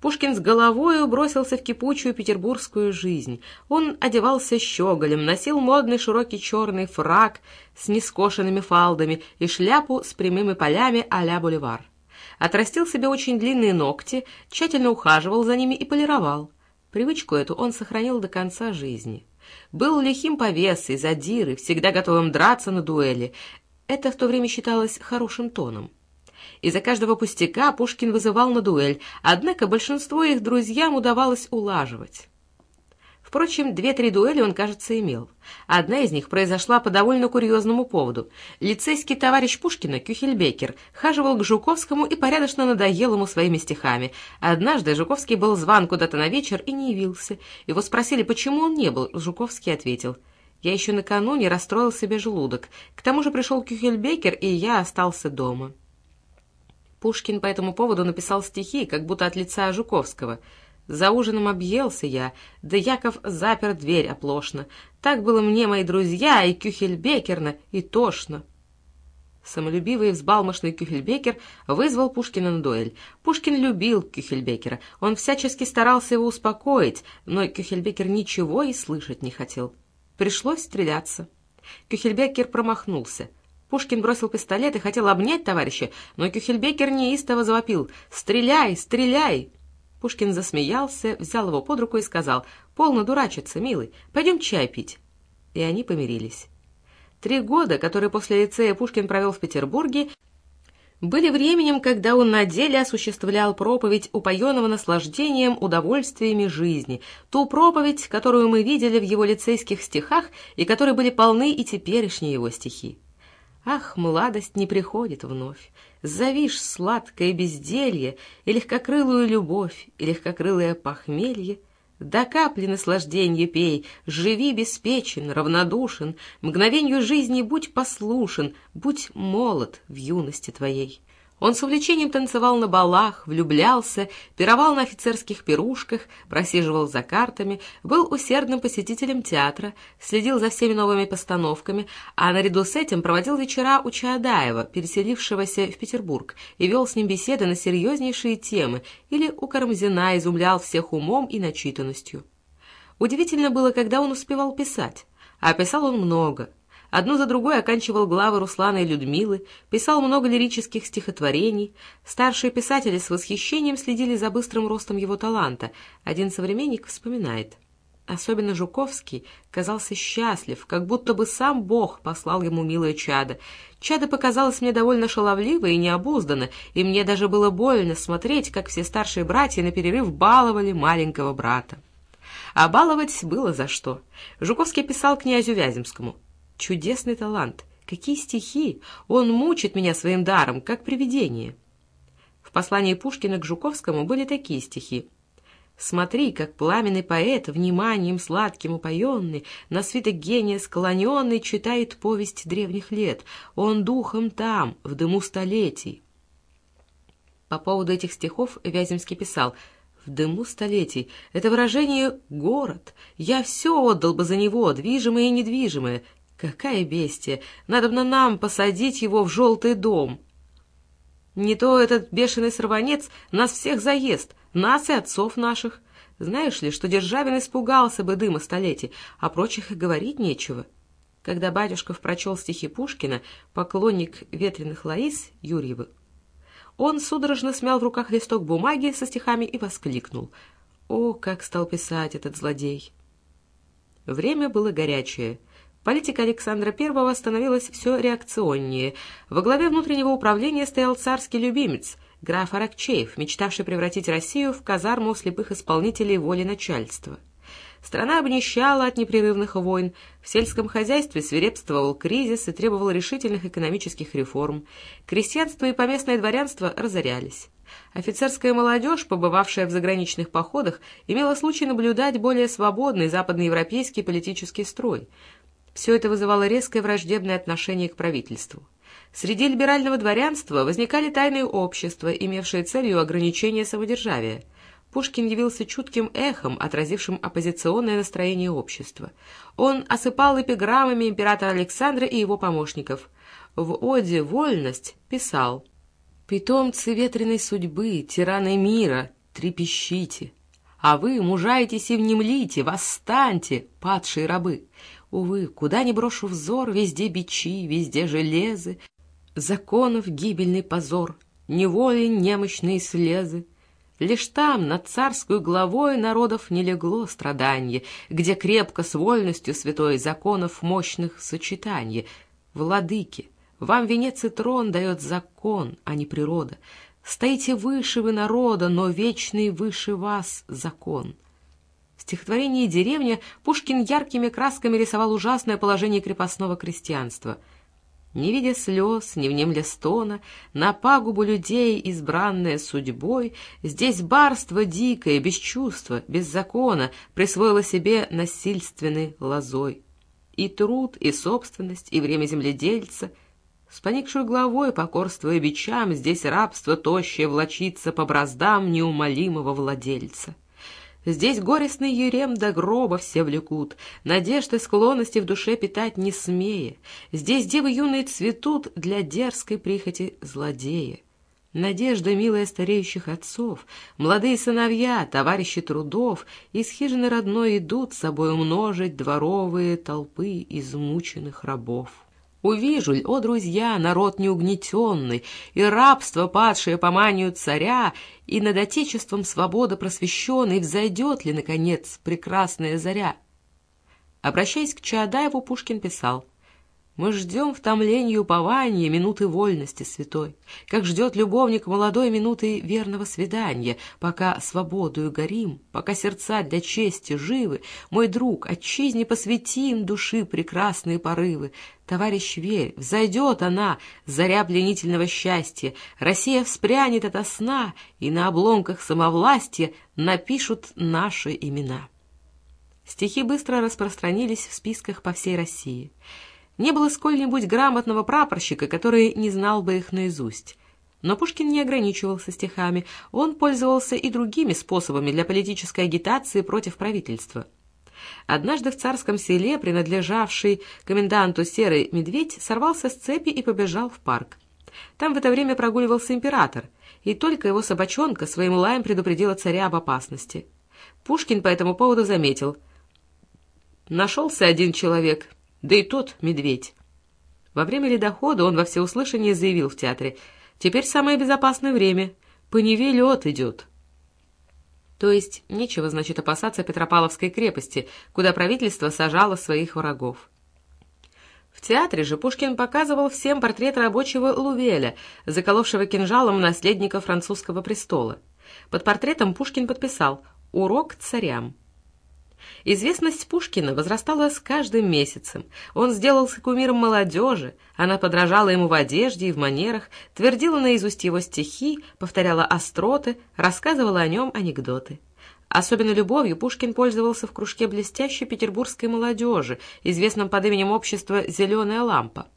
Пушкин с головою бросился в кипучую петербургскую жизнь. Он одевался щеголем, носил модный широкий черный фрак с нескошенными фалдами и шляпу с прямыми полями а-ля боливар. Отрастил себе очень длинные ногти, тщательно ухаживал за ними и полировал. Привычку эту он сохранил до конца жизни. Был лихим повесой, задирой, всегда готовым драться на дуэли. Это в то время считалось хорошим тоном. Из-за каждого пустяка Пушкин вызывал на дуэль, однако большинство их друзьям удавалось улаживать. Впрочем, две-три дуэли он, кажется, имел. Одна из них произошла по довольно курьезному поводу. Лицейский товарищ Пушкина, Кюхельбекер, хаживал к Жуковскому и порядочно надоел ему своими стихами. Однажды Жуковский был зван куда-то на вечер и не явился. Его спросили, почему он не был. Жуковский ответил, «Я еще накануне расстроил себе желудок. К тому же пришел Кюхельбекер, и я остался дома». Пушкин по этому поводу написал стихи, как будто от лица Жуковского. «За ужином объелся я, да Яков запер дверь оплошно. Так было мне, мои друзья, и Кюхельбекерно, и тошно». Самолюбивый и взбалмошный Кюхельбекер вызвал Пушкина на дуэль. Пушкин любил Кюхельбекера, он всячески старался его успокоить, но Кюхельбекер ничего и слышать не хотел. Пришлось стреляться. Кюхельбекер промахнулся — Пушкин бросил пистолет и хотел обнять товарища, но Кюхельбекер неистово завопил «Стреляй! Стреляй!» Пушкин засмеялся, взял его под руку и сказал «Полно дурачиться, милый, пойдем чай пить». И они помирились. Три года, которые после лицея Пушкин провел в Петербурге, были временем, когда он на деле осуществлял проповедь упоенного наслаждением удовольствиями жизни, ту проповедь, которую мы видели в его лицейских стихах и которые были полны и теперешние его стихи. Ах, младость не приходит вновь, Завишь сладкое безделье И легкокрылую любовь, И легкокрылое похмелье. До капли наслажденья пей, Живи беспечен, равнодушен, Мгновенью жизни будь послушен, Будь молод в юности твоей. Он с увлечением танцевал на балах, влюблялся, пировал на офицерских пирушках, просиживал за картами, был усердным посетителем театра, следил за всеми новыми постановками, а наряду с этим проводил вечера у Чаадаева, переселившегося в Петербург, и вел с ним беседы на серьезнейшие темы, или у Карамзина изумлял всех умом и начитанностью. Удивительно было, когда он успевал писать, а писал он много – Одну за другой оканчивал главы Руслана и Людмилы, писал много лирических стихотворений. Старшие писатели с восхищением следили за быстрым ростом его таланта. Один современник вспоминает. Особенно Жуковский казался счастлив, как будто бы сам Бог послал ему милое чадо. Чадо показалось мне довольно шаловливо и необузданно, и мне даже было больно смотреть, как все старшие братья на перерыв баловали маленького брата. А баловать было за что. Жуковский писал князю Вяземскому. «Чудесный талант! Какие стихи! Он мучит меня своим даром, как привидение!» В послании Пушкина к Жуковскому были такие стихи. Смотри, как пламенный поэт, вниманием сладким упоенный, на свиток гения склоненный, читает повесть древних лет. Он духом там, в дыму столетий. По поводу этих стихов Вяземский писал «В дыму столетий» — это выражение «город». Я все отдал бы за него, движимое и недвижимое. Какая бестия! Надо бы нам посадить его в желтый дом. Не то этот бешеный сорванец нас всех заест, нас и отцов наших. Знаешь ли, что Державин испугался бы дыма столетий, а прочих и говорить нечего. Когда батюшков прочел стихи Пушкина, поклонник ветреных Лаис Юрьевых, он судорожно смял в руках листок бумаги со стихами и воскликнул. О, как стал писать этот злодей! Время было горячее. Политика Александра I становилась все реакционнее. Во главе внутреннего управления стоял царский любимец — граф Аракчеев, мечтавший превратить Россию в казарму слепых исполнителей воли начальства. Страна обнищала от непрерывных войн, в сельском хозяйстве свирепствовал кризис и требовал решительных экономических реформ. Крестьянство и поместное дворянство разорялись. Офицерская молодежь, побывавшая в заграничных походах, имела случай наблюдать более свободный западноевропейский политический строй. Все это вызывало резкое враждебное отношение к правительству. Среди либерального дворянства возникали тайные общества, имевшие целью ограничения самодержавия. Пушкин явился чутким эхом, отразившим оппозиционное настроение общества. Он осыпал эпиграммами императора Александра и его помощников. В «Оде «Вольность» писал «Питомцы ветреной судьбы, тираны мира, трепещите! А вы мужайтесь и внемлите, восстаньте, падшие рабы! Увы, куда ни брошу взор, везде бичи, везде железы, Законов гибельный позор, неволи немощные слезы. Лишь там, над царскую главой, народов не легло страданье, где крепко с вольностью святой законов мощных сочетанье. Владыки, вам венец и трон дает закон, а не природа. Стоите выше вы народа, но вечный выше вас закон. В стихотворении «Деревня» Пушкин яркими красками рисовал ужасное положение крепостного крестьянства — не видя слез, не внемля стона, на пагубу людей, избранная судьбой, здесь барство дикое, без чувства, без закона, присвоило себе насильственной лозой. И труд, и собственность, и время земледельца — с поникшей головой, покорствуя бичам, здесь рабство тощее влочится по браздам неумолимого владельца. Здесь горестный ерем до гроба все влекут, Надежды склонности в душе питать не смея. Здесь девы юные цветут для дерзкой прихоти злодея. Надежда, милая стареющих отцов, Молодые сыновья, товарищи трудов, Из хижины родной идут с собой умножить Дворовые толпы измученных рабов. Увижу ль, о, друзья, народ неугнетенный, И рабство, падшее по манию царя, И над отечеством свобода просвещенной Взойдет ли, наконец, прекрасная заря? Обращаясь к Чаадаеву, Пушкин писал — мы ждем в томлении упования минуты вольности святой, как ждет любовник молодой минуты верного свидания, пока свободою горим, пока сердца для чести живы, мой друг, отчизне посвятим души прекрасные порывы. Товарищ, верь, взойдет она, заря пленительного счастья, Россия вспрянет ото сна, и на обломках самовластия напишут наши имена. Стихи быстро распространились в списках по всей России. Не было сколь-нибудь грамотного прапорщика, который не знал бы их наизусть. Но Пушкин не ограничивался стихами, он пользовался и другими способами для политической агитации против правительства. Однажды в царском селе, принадлежавший коменданту Серый Медведь, сорвался с цепи и побежал в парк. Там в это время прогуливался император, и только его собачонка своим лаем предупредила царя об опасности. Пушкин по этому поводу заметил. «Нашелся один человек, да и тот медведь. Во время ледохода он во всеуслышание заявил в театре «Теперь самое безопасное время. По Неве лед идет». То есть нечего, значит, опасаться Петропавловской крепости, куда правительство сажало своих врагов. В театре же Пушкин показывал всем портрет рабочего Лувеля, заколовшего кинжалом наследника французского престола. Под портретом Пушкин подписал «Урок царям». Известность Пушкина возрастала с каждым месяцем. Он сделался кумиром молодежи, она подражала ему в одежде и в манерах, твердила наизусть его стихи, повторяла остроты, рассказывала о нем анекдоты. Особенно любовью Пушкин пользовался в кружке блестящей петербургской молодежи, известном под именем общества «Зеленая лампа».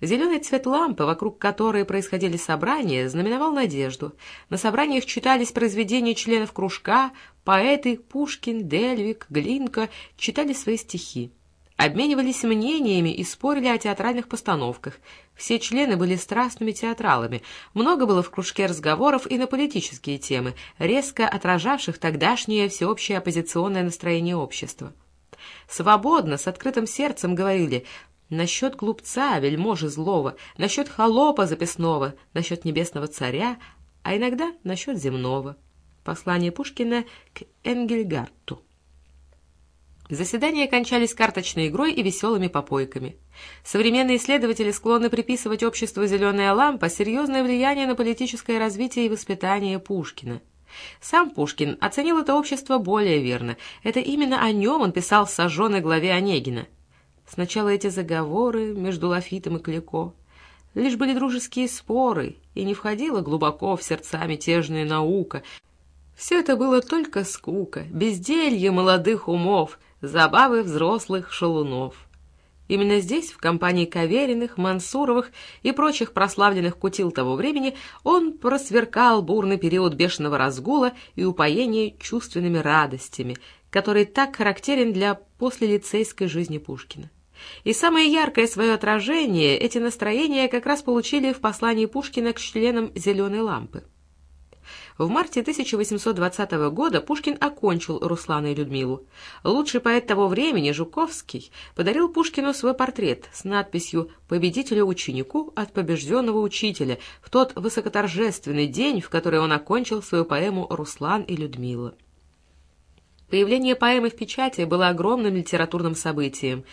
Зеленый цвет лампы, вокруг которой происходили собрания, знаменовал надежду. На собраниях читались произведения членов кружка, поэты Пушкин, Дельвик, Глинка читали свои стихи. Обменивались мнениями и спорили о театральных постановках. Все члены были страстными театралами. Много было в кружке разговоров и на политические темы, резко отражавших тогдашнее всеобщее оппозиционное настроение общества. Свободно, с открытым сердцем говорили насчет глупца, вельможи злого, насчет холопа записного, насчет небесного царя, а иногда насчет земного. Послание Пушкина к Энгельгарту. Заседания кончались карточной игрой и веселыми попойками. Современные исследователи склонны приписывать обществу «Зеленая лампа» серьезное влияние на политическое развитие и воспитание Пушкина. Сам Пушкин оценил это общество более верно. Это именно о нем он писал в сожженной главе Онегина. Сначала эти заговоры между Лафитом и Клико. Лишь были дружеские споры, и не входила глубоко в сердца мятежная наука. Все это было только скука, безделье молодых умов — забавы взрослых шалунов. Именно здесь, в компании Кавериных, Мансуровых и прочих прославленных кутил того времени, он просверкал бурный период бешеного разгула и упоения чувственными радостями, который так характерен для послелицейской жизни Пушкина. И самое яркое свое отражение эти настроения как раз получили в послании Пушкина к членам «Зеленой лампы». В марте 1820 года Пушкин окончил Руслана и Людмилу. Лучший поэт того времени, Жуковский, подарил Пушкину свой портрет с надписью «Победителю-ученику от побежденного учителя» в тот высокоторжественный день, в который он окончил свою поэму «Руслан и Людмила». Появление поэмы в печати было огромным литературным событием.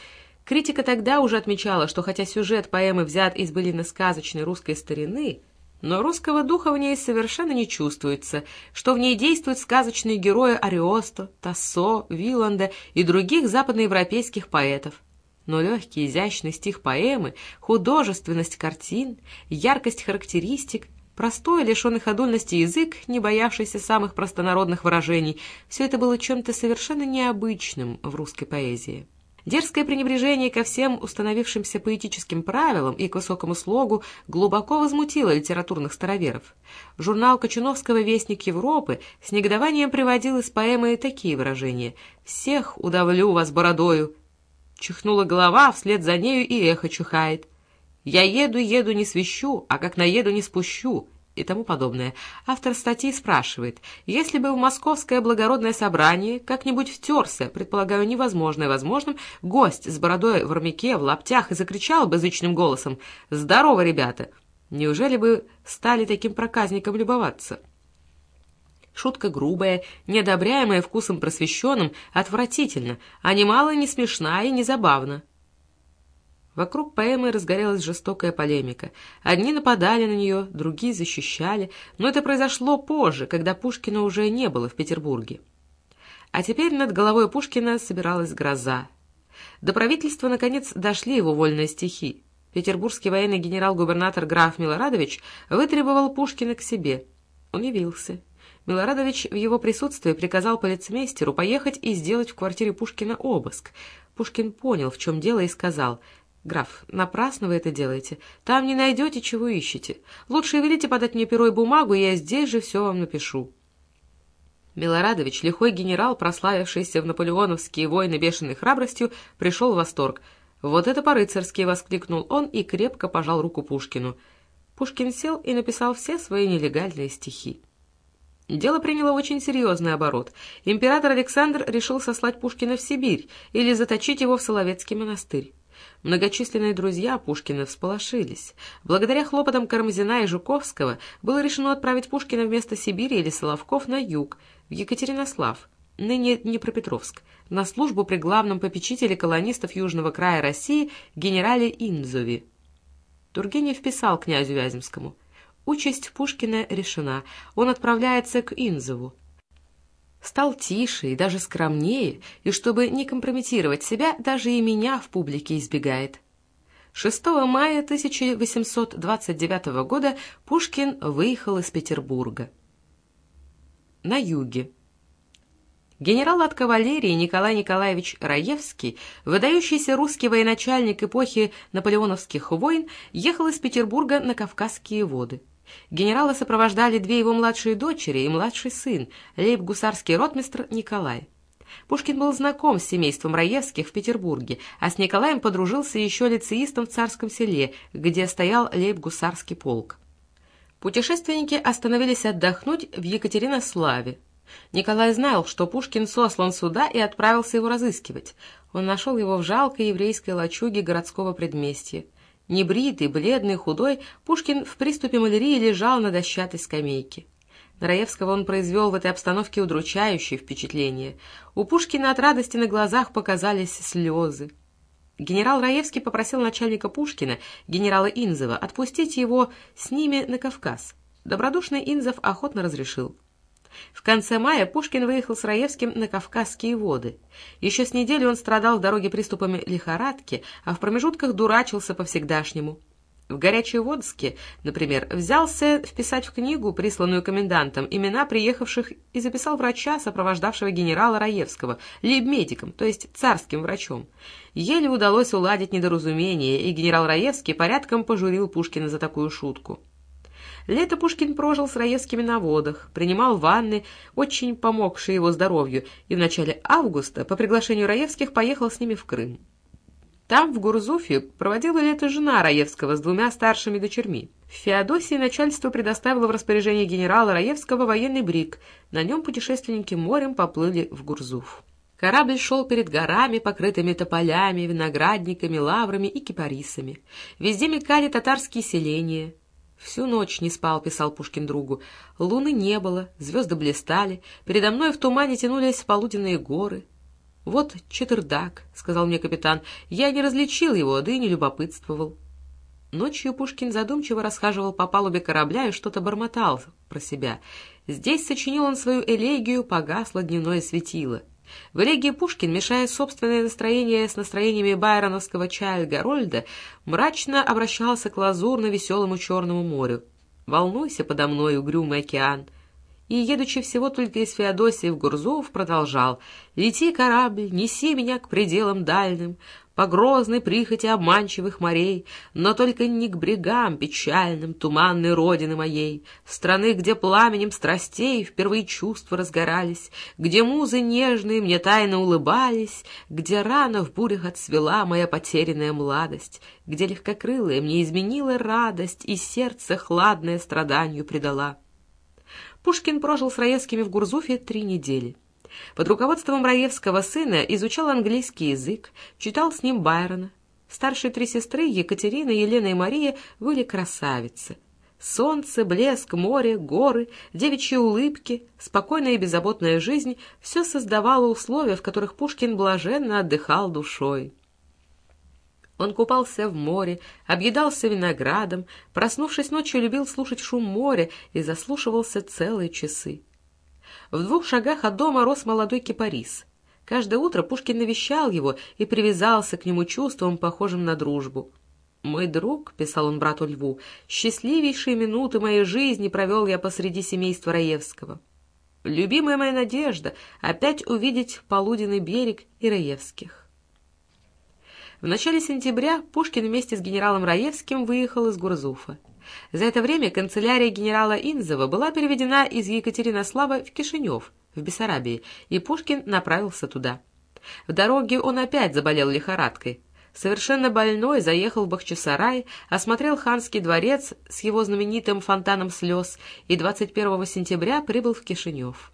Критика тогда уже отмечала, что хотя сюжет поэмы взят из былинно-сказочной русской старины, но русского духа в ней совершенно не чувствуется, что в ней действуют сказочные герои Ариосто, Тассо, Виланда и других западноевропейских поэтов. Но легкий изящный стих поэмы, художественность картин, яркость характеристик, простой, лишенный ходульности язык, не боявшийся самых простонародных выражений, все это было чем-то совершенно необычным в русской поэзии. Дерзкое пренебрежение ко всем установившимся поэтическим правилам и к высокому слогу глубоко возмутило литературных староверов. Журнал Кочуновского «Вестник Европы» с негодованием приводил из поэмы такие выражения «Всех удавлю вас бородою». Чихнула голова, вслед за нею и эхо чихает. «Я еду, еду, не свищу, а как наеду, не спущу» и тому подобное. Автор статьи спрашивает, если бы в московское благородное собрание как-нибудь втерся, предполагаю, невозможное возможным, гость с бородой в армяке, в лаптях и закричал бы зычным голосом «Здорово, ребята!» Неужели бы стали таким проказником любоваться? Шутка грубая, неодобряемая вкусом просвещенным, отвратительно, а немало не смешна и не забавна. Вокруг поэмы разгорелась жестокая полемика. Одни нападали на нее, другие защищали, но это произошло позже, когда Пушкина уже не было в Петербурге. А теперь над головой Пушкина собиралась гроза. До правительства, наконец, дошли его вольные стихи. Петербургский военный генерал-губернатор граф Милорадович вытребовал Пушкина к себе. Он явился. Милорадович в его присутствии приказал полицмейстеру поехать и сделать в квартире Пушкина обыск. Пушкин понял, в чем дело, и сказал — «Граф, напрасно вы это делаете. Там не найдете, чего ищете. Лучше велите подать мне перо и бумагу, и я здесь же все вам напишу». Милорадович, лихой генерал, прославившийся в наполеоновские войны бешеной храбростью, пришел в восторг. «Вот это по-рыцарски!» — воскликнул он и крепко пожал руку Пушкину. Пушкин сел и написал все свои нелегальные стихи. Дело приняло очень серьезный оборот. Император Александр решил сослать Пушкина в Сибирь или заточить его в Соловецкий монастырь. Многочисленные друзья Пушкина всполошились. Благодаря хлопотам Карамзина и Жуковского было решено отправить Пушкина вместо Сибири или Соловков на юг, в Екатеринослав, ныне Днепропетровск, на службу при главном попечителе колонистов Южного края России генерале Инзове. Тургенев писал князю Вяземскому. «Участь Пушкина решена. Он отправляется к Инзову стал тише и даже скромнее, и чтобы не компрометировать себя, даже и меня в публике избегает. 6 мая 1829 года Пушкин выехал из Петербурга. На юге. Генерал от кавалерии Николай Николаевич Раевский, выдающийся русский военачальник эпохи наполеоновских войн, ехал из Петербурга на Кавказские воды. Генерала сопровождали две его младшие дочери и младший сын, лейб-гусарский ротмистр Николай. Пушкин был знаком с семейством Раевских в Петербурге, а с Николаем подружился еще лицеистом в Царском селе, где стоял лейб-гусарский полк. Путешественники остановились отдохнуть в Екатеринославе. Николай знал, что Пушкин сослан сюда и отправился его разыскивать. Он нашел его в жалкой еврейской лачуге городского предместья. Небритый, бледный, худой, Пушкин в приступе малярии лежал на дощатой скамейке. На Раевского он произвел в этой обстановке удручающее впечатление. У Пушкина от радости на глазах показались слезы. Генерал Раевский попросил начальника Пушкина, генерала Инзова, отпустить его с ними на Кавказ. Добродушный Инзов охотно разрешил. В конце мая Пушкин выехал с Раевским на Кавказские воды. Еще с неделю он страдал в дороге приступами лихорадки, а в промежутках дурачился по-всегдашнему. В горячей Водске, например, взялся вписать в книгу, присланную комендантом, имена приехавших и записал врача, сопровождавшего генерала Раевского, лейб-медиком, то есть царским врачом. Еле удалось уладить недоразумение, и генерал Раевский порядком пожурил Пушкина за такую шутку. Лето Пушкин прожил с Раевскими на водах, принимал ванны, очень помогшие его здоровью, и в начале августа по приглашению Раевских поехал с ними в Крым. Там, в Гурзуфе, проводила лето жена Раевского с двумя старшими дочерьми. В Феодосии начальство предоставило в распоряжение генерала Раевского военный брик. На нем путешественники морем поплыли в Гурзуф. Корабль шел перед горами, покрытыми тополями, виноградниками, лаврами и кипарисами. Везде мелькали татарские селения. «Всю ночь не спал», — писал Пушкин другу. «Луны не было, звезды блистали, передо мной в тумане тянулись полуденные горы». «Вот четырдак», — сказал мне капитан. «Я не различил его, да и не любопытствовал». Ночью Пушкин задумчиво расхаживал по палубе корабля и что-то бормотал про себя. Здесь сочинил он свою элегию «Погасло дневное светило». В элегии Пушкин, мешая собственное настроение с настроениями байроновского Чайльга Рольда, мрачно обращался к лазурно-веселому Черному морю. «Волнуйся подо мной, угрюмый океан!» И, едучи всего только из Феодосии в Гурзов, продолжал «Лети, корабль, неси меня к пределам дальним, по грозной прихоти обманчивых морей, но только не к брегам печальным туманной родины моей, страны, где пламенем страстей впервые чувства разгорались, где музы нежные мне тайно улыбались, где рано в бурях отцвела моя потерянная младость, где легкокрылая мне изменила радость и сердце хладное страданию предала. Пушкин прожил с Раевскими в Гурзуфе три недели. Под руководством Раевского сына изучал английский язык, читал с ним Байрона. Старшие три сестры, Екатерина, Елена и Мария, были красавицы. Солнце, блеск, море, горы, девичьи улыбки, спокойная и беззаботная жизнь — все создавало условия, в которых Пушкин блаженно отдыхал душой. Он купался в море, объедался виноградом, проснувшись ночью, любил слушать шум моря и заслушивался целые часы. В двух шагах от дома рос молодой кипарис. Каждое утро Пушкин навещал его и привязался к нему чувством, похожим на дружбу. «Мой друг», — писал он брату Льву, — «счастливейшие минуты моей жизни провел я посреди семейства Раевского. Любимая моя надежда — опять увидеть полуденный берег и Раевских». В начале сентября Пушкин вместе с генералом Раевским выехал из Гурзуфа. За это время канцелярия генерала Инзова была переведена из Екатеринослава в Кишинев, в Бессарабии, и Пушкин направился туда. В дороге он опять заболел лихорадкой. Совершенно больной заехал в Бахчисарай, осмотрел ханский дворец с его знаменитым фонтаном слез и 21 сентября прибыл в Кишинев.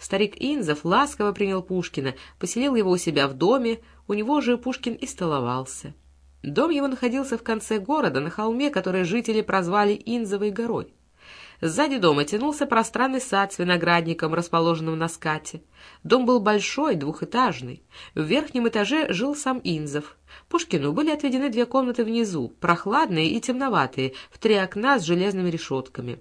Старик Инзов ласково принял Пушкина, поселил его у себя в доме, у него же Пушкин и столовался. Дом его находился в конце города, на холме, который жители прозвали Инзовой горой. Сзади дома тянулся пространный сад с виноградником, расположенным на скате. Дом был большой, двухэтажный. В верхнем этаже жил сам Инзов. Пушкину были отведены две комнаты внизу, прохладные и темноватые, в три окна с железными решетками.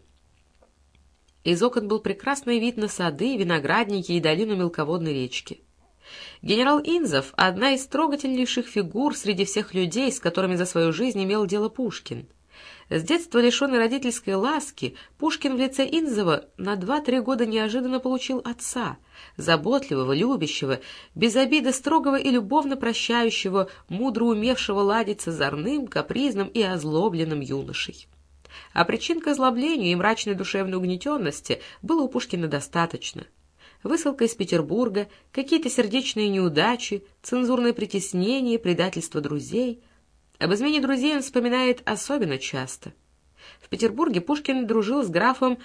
Из окон был прекрасный вид на сады, виноградники и долину мелководной речки. Генерал Инзов — одна из трогательнейших фигур среди всех людей, с которыми за свою жизнь имел дело Пушкин. С детства лишенный родительской ласки, Пушкин в лице Инзова на два-три года неожиданно получил отца, заботливого, любящего, без обиды строгого и любовно прощающего, мудро умевшего ладить с капризным и озлобленным юношей. А причин к озлоблению и мрачной душевной угнетенности было у Пушкина достаточно. Высылка из Петербурга, какие-то сердечные неудачи, цензурное притеснение, предательство друзей — об измене друзей он вспоминает особенно часто. В Петербурге Пушкин дружил с графом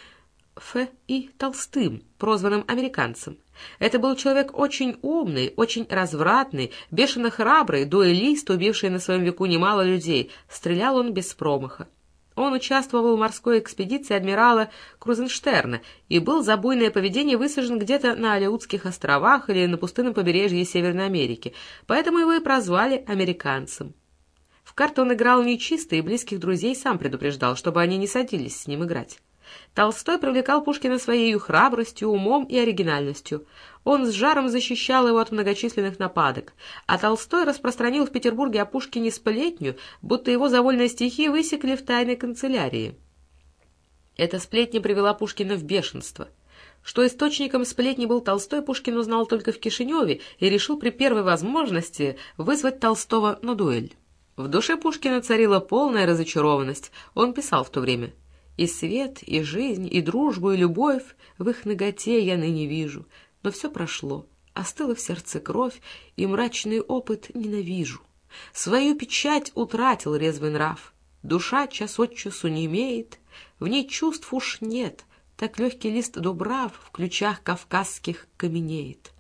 Ф. И. Толстым, прозванным американцем. Это был человек очень умный, очень развратный, бешено храбрый, дуэлист, убивший на своем веку немало людей. Стрелял он без промаха. Он участвовал в морской экспедиции адмирала Крузенштерна и был за буйное поведение высажен где-то на Алеутских островах или на пустынном побережье Северной Америки, поэтому его и прозвали американцем. В карты он играл нечисто и близких друзей сам предупреждал, чтобы они не садились с ним играть. Толстой привлекал Пушкина своей храбростью, умом и оригинальностью. Он с жаром защищал его от многочисленных нападок, а Толстой распространил в Петербурге о Пушкине сплетню, будто его за вольные стихи высекли в тайной канцелярии. Эта сплетня привела Пушкина в бешенство. Что источником сплетни был Толстой, Пушкин узнал только в Кишиневе и решил при первой возможности вызвать Толстого на дуэль. В душе Пушкина царила полная разочарованность. Он писал в то время «И свет, и жизнь, и дружбу, и любовь в их ноготе я ныне вижу, но все прошло, остыла в сердце кровь, и мрачный опыт ненавижу. Свою печать утратил резвый нрав, душа час от часу не имеет, в ней чувств уж нет, так легкий лист дубрав в ключах кавказских каменеет».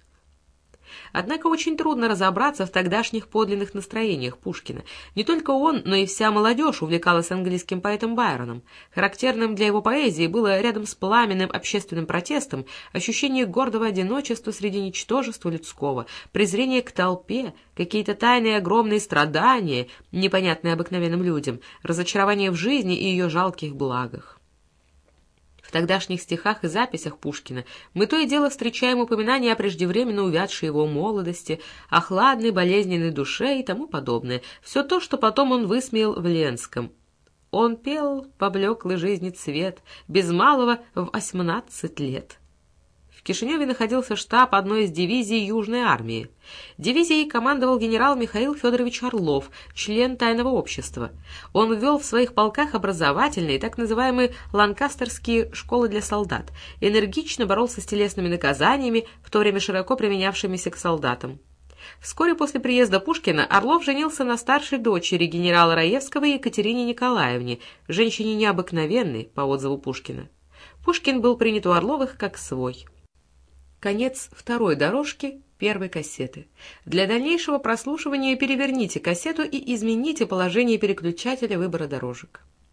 Однако очень трудно разобраться в тогдашних подлинных настроениях Пушкина. Не только он, но и вся молодежь увлекалась английским поэтом Байроном. Характерным для его поэзии было рядом с пламенным общественным протестом ощущение гордого одиночества среди ничтожества людского, презрение к толпе, какие-то тайные огромные страдания, непонятные обыкновенным людям, разочарование в жизни и ее жалких благах. В тогдашних стихах и записях Пушкина мы то и дело встречаем упоминания о преждевременно увядшей его молодости, о хладной болезненной душе и тому подобное. Все то, что потом он высмеял в Ленском. Он пел поблеклый жизни цвет, без малого в восемнадцать лет. Кишиневе находился штаб одной из дивизий Южной армии. Дивизией командовал генерал Михаил Федорович Орлов, член тайного общества. Он ввел в своих полках образовательные, так называемые ланкастерские школы для солдат, энергично боролся с телесными наказаниями, в то время широко применявшимися к солдатам. Вскоре после приезда Пушкина Орлов женился на старшей дочери генерала Раевского Екатерине Николаевне, женщине необыкновенной, по отзыву Пушкина. Пушкин был принят у Орловых как свой. Конец второй дорожки первой кассеты. Для дальнейшего прослушивания переверните кассету и измените положение переключателя выбора дорожек.